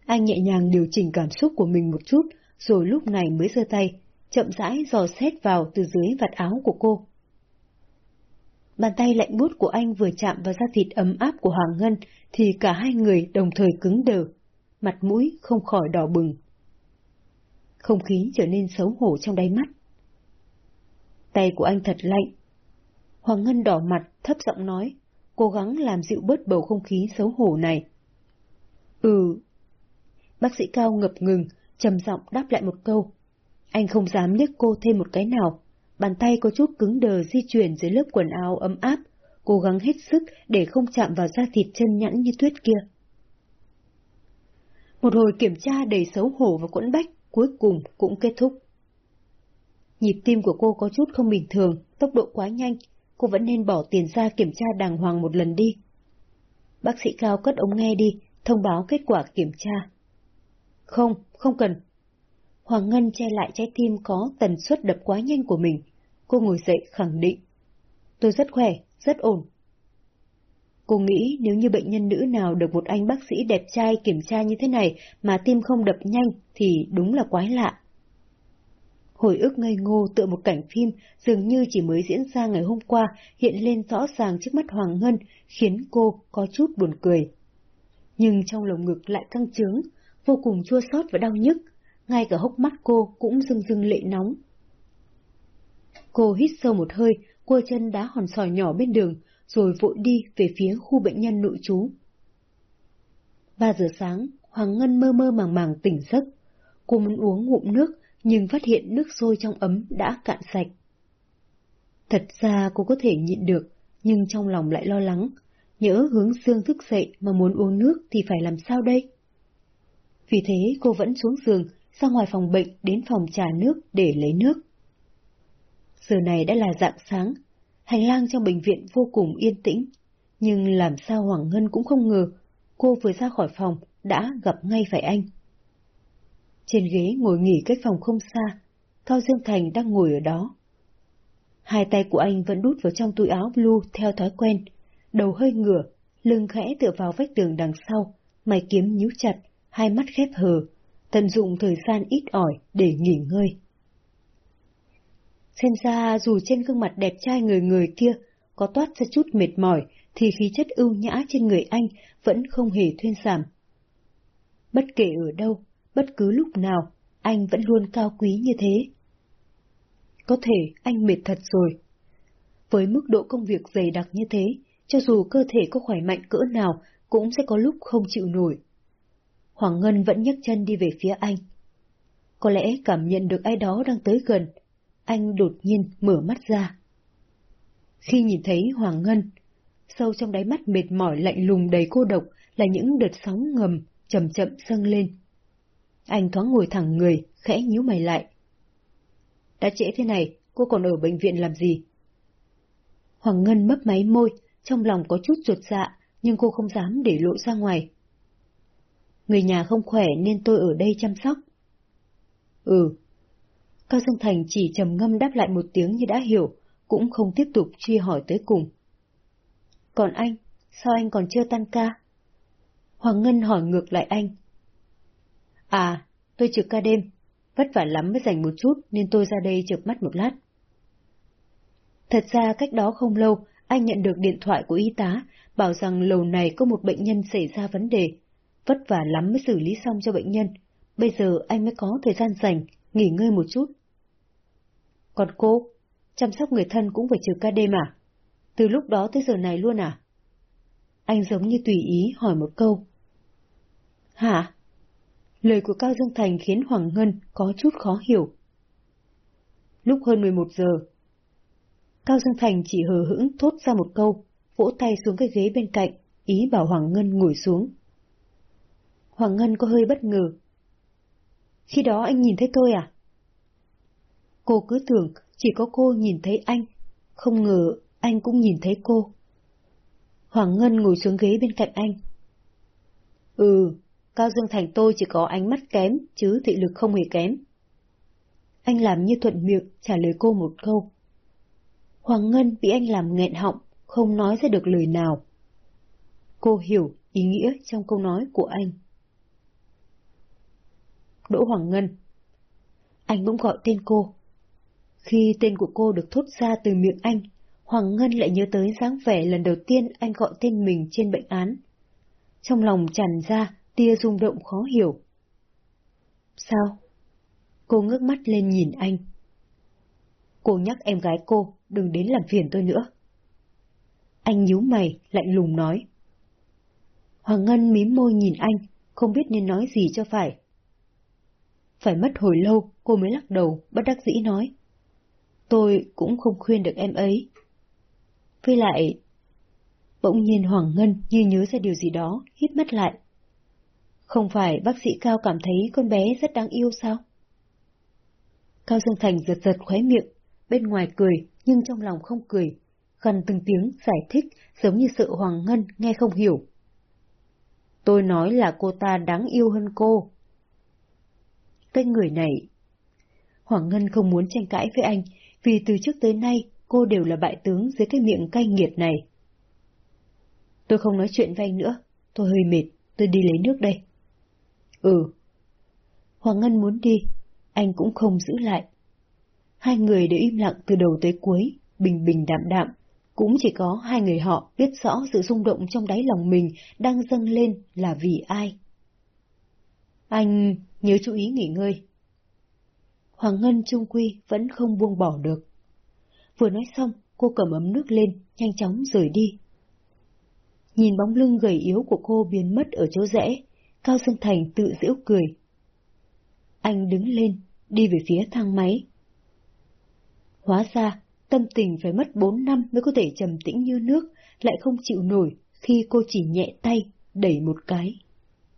Anh nhẹ nhàng điều chỉnh cảm xúc của mình một chút, rồi lúc này mới giơ tay, chậm rãi dò xét vào từ dưới vạt áo của cô. Bàn tay lạnh bút của anh vừa chạm vào da thịt ấm áp của Hoàng Ngân, thì cả hai người đồng thời cứng đờ, mặt mũi không khỏi đỏ bừng. Không khí trở nên xấu hổ trong đáy mắt. Tay của anh thật lạnh, Hoàng Ngân đỏ mặt, thấp giọng nói, cố gắng làm dịu bớt bầu không khí xấu hổ này. Ừ. Bác sĩ Cao ngập ngừng, trầm giọng đáp lại một câu. Anh không dám liếc cô thêm một cái nào, bàn tay có chút cứng đờ di chuyển dưới lớp quần áo ấm áp, cố gắng hết sức để không chạm vào da thịt chân nhẵn như tuyết kia. Một hồi kiểm tra đầy xấu hổ và quẫn bách, cuối cùng cũng kết thúc. Nhịp tim của cô có chút không bình thường, tốc độ quá nhanh, cô vẫn nên bỏ tiền ra kiểm tra đàng hoàng một lần đi. Bác sĩ Cao cất ống nghe đi, thông báo kết quả kiểm tra. Không, không cần. Hoàng Ngân che lại trái tim có tần suất đập quá nhanh của mình. Cô ngồi dậy khẳng định. Tôi rất khỏe, rất ổn. Cô nghĩ nếu như bệnh nhân nữ nào được một anh bác sĩ đẹp trai kiểm tra như thế này mà tim không đập nhanh thì đúng là quái lạ. Hồi ức ngây ngô tựa một cảnh phim dường như chỉ mới diễn ra ngày hôm qua hiện lên rõ ràng trước mắt Hoàng Ngân, khiến cô có chút buồn cười. Nhưng trong lồng ngực lại căng trướng, vô cùng chua xót và đau nhức, ngay cả hốc mắt cô cũng rưng rưng lệ nóng. Cô hít sâu một hơi, cua chân đá hòn sỏi nhỏ bên đường, rồi vội đi về phía khu bệnh nhân nội trú. Ba giờ sáng, Hoàng Ngân mơ mơ màng màng tỉnh giấc. Cô muốn uống ngụm nước, nhưng phát hiện nước sôi trong ấm đã cạn sạch. Thật ra cô có thể nhịn được, nhưng trong lòng lại lo lắng, nhỡ hướng xương thức dậy mà muốn uống nước thì phải làm sao đây? Vì thế cô vẫn xuống giường, ra ngoài phòng bệnh đến phòng trà nước để lấy nước. Giờ này đã là dạng sáng, hành lang trong bệnh viện vô cùng yên tĩnh, nhưng làm sao Hoàng Ngân cũng không ngờ, cô vừa ra khỏi phòng đã gặp ngay phải anh. Trên ghế ngồi nghỉ cách phòng không xa, Cao Dương Thành đang ngồi ở đó. Hai tay của anh vẫn đút vào trong túi áo blue theo thói quen, đầu hơi ngửa, lưng khẽ tựa vào vách tường đằng sau, mày kiếm nhíu chặt, hai mắt khép hờ, tận dụng thời gian ít ỏi để nghỉ ngơi. Xem ra dù trên gương mặt đẹp trai người người kia có toát ra chút mệt mỏi, thì khí chất ưu nhã trên người anh vẫn không hề thuyên giảm. Bất kể ở đâu, bất cứ lúc nào, anh vẫn luôn cao quý như thế. Có thể anh mệt thật rồi. Với mức độ công việc dày đặc như thế, cho dù cơ thể có khỏe mạnh cỡ nào, cũng sẽ có lúc không chịu nổi. Hoàng Ngân vẫn nhấc chân đi về phía anh. Có lẽ cảm nhận được ai đó đang tới gần, anh đột nhiên mở mắt ra. Khi nhìn thấy Hoàng Ngân, sâu trong đáy mắt mệt mỏi lạnh lùng đầy cô độc là những đợt sóng ngầm chậm chậm dâng lên. Anh thoáng ngồi thẳng người, khẽ nhíu mày lại. Đã trễ thế này, cô còn ở bệnh viện làm gì? Hoàng Ngân mấp máy môi, trong lòng có chút ruột dạ, nhưng cô không dám để lộ ra ngoài. Người nhà không khỏe nên tôi ở đây chăm sóc. Ừ. Cao Dương Thành chỉ trầm ngâm đáp lại một tiếng như đã hiểu, cũng không tiếp tục truy hỏi tới cùng. Còn anh, sao anh còn chưa tan ca? Hoàng Ngân hỏi ngược lại anh. À, tôi trực ca đêm, vất vả lắm mới dành một chút nên tôi ra đây chợp mắt một lát. Thật ra cách đó không lâu, anh nhận được điện thoại của y tá, bảo rằng lầu này có một bệnh nhân xảy ra vấn đề. Vất vả lắm mới xử lý xong cho bệnh nhân. Bây giờ anh mới có thời gian dành, nghỉ ngơi một chút. Còn cô, chăm sóc người thân cũng phải trừ ca đêm à? Từ lúc đó tới giờ này luôn à? Anh giống như tùy ý hỏi một câu. Hả? Lời của Cao Dương Thành khiến Hoàng Ngân có chút khó hiểu. Lúc hơn 11 giờ, Cao Dương Thành chỉ hờ hững thốt ra một câu, vỗ tay xuống cái ghế bên cạnh, ý bảo Hoàng Ngân ngồi xuống. Hoàng Ngân có hơi bất ngờ. Khi đó anh nhìn thấy tôi à? Cô cứ tưởng chỉ có cô nhìn thấy anh, không ngờ anh cũng nhìn thấy cô. Hoàng Ngân ngồi xuống ghế bên cạnh anh. Ừ, Cao Dương Thành tôi chỉ có ánh mắt kém, chứ thị lực không hề kém. Anh làm như thuận miệng trả lời cô một câu. Hoàng Ngân bị anh làm nghẹn họng, không nói ra được lời nào. Cô hiểu ý nghĩa trong câu nói của anh. Đỗ Hoàng Ngân Anh cũng gọi tên cô. Khi tên của cô được thốt ra từ miệng anh, Hoàng Ngân lại nhớ tới dáng vẻ lần đầu tiên anh gọi tên mình trên bệnh án. Trong lòng tràn ra tia rung động khó hiểu. Sao? Cô ngước mắt lên nhìn anh. Cô nhắc em gái cô đừng đến làm phiền tôi nữa. Anh nhíu mày, lạnh lùng nói. Hoàng Ngân mím môi nhìn anh, không biết nên nói gì cho phải. Phải mất hồi lâu, cô mới lắc đầu, bất đắc dĩ nói. Tôi cũng không khuyên được em ấy. Với lại... Bỗng nhiên Hoàng Ngân như nhớ ra điều gì đó, hít mắt lại. Không phải bác sĩ Cao cảm thấy con bé rất đáng yêu sao? Cao Dương Thành giật giật khóe miệng, bên ngoài cười, nhưng trong lòng không cười, gần từng tiếng giải thích giống như sợ Hoàng Ngân nghe không hiểu. Tôi nói là cô ta đáng yêu hơn cô. Cái người này... Hoàng Ngân không muốn tranh cãi với anh, vì từ trước tới nay cô đều là bại tướng dưới cái miệng cay nghiệt này. Tôi không nói chuyện với anh nữa, tôi hơi mệt, tôi đi lấy nước đây. Ừ. Hoàng Ngân muốn đi, anh cũng không giữ lại. Hai người đều im lặng từ đầu tới cuối, bình bình đạm đạm. Cũng chỉ có hai người họ biết rõ sự rung động trong đáy lòng mình đang dâng lên là vì ai. Anh nhớ chú ý nghỉ ngơi. Hoàng Ngân Trung Quy vẫn không buông bỏ được. Vừa nói xong, cô cầm ấm nước lên, nhanh chóng rời đi. Nhìn bóng lưng gầy yếu của cô biến mất ở chỗ rẽ, Cao Dương Thành tự giễu cười. Anh đứng lên, đi về phía thang máy. Hóa ra, tâm tình phải mất bốn năm mới có thể trầm tĩnh như nước, lại không chịu nổi khi cô chỉ nhẹ tay, đẩy một cái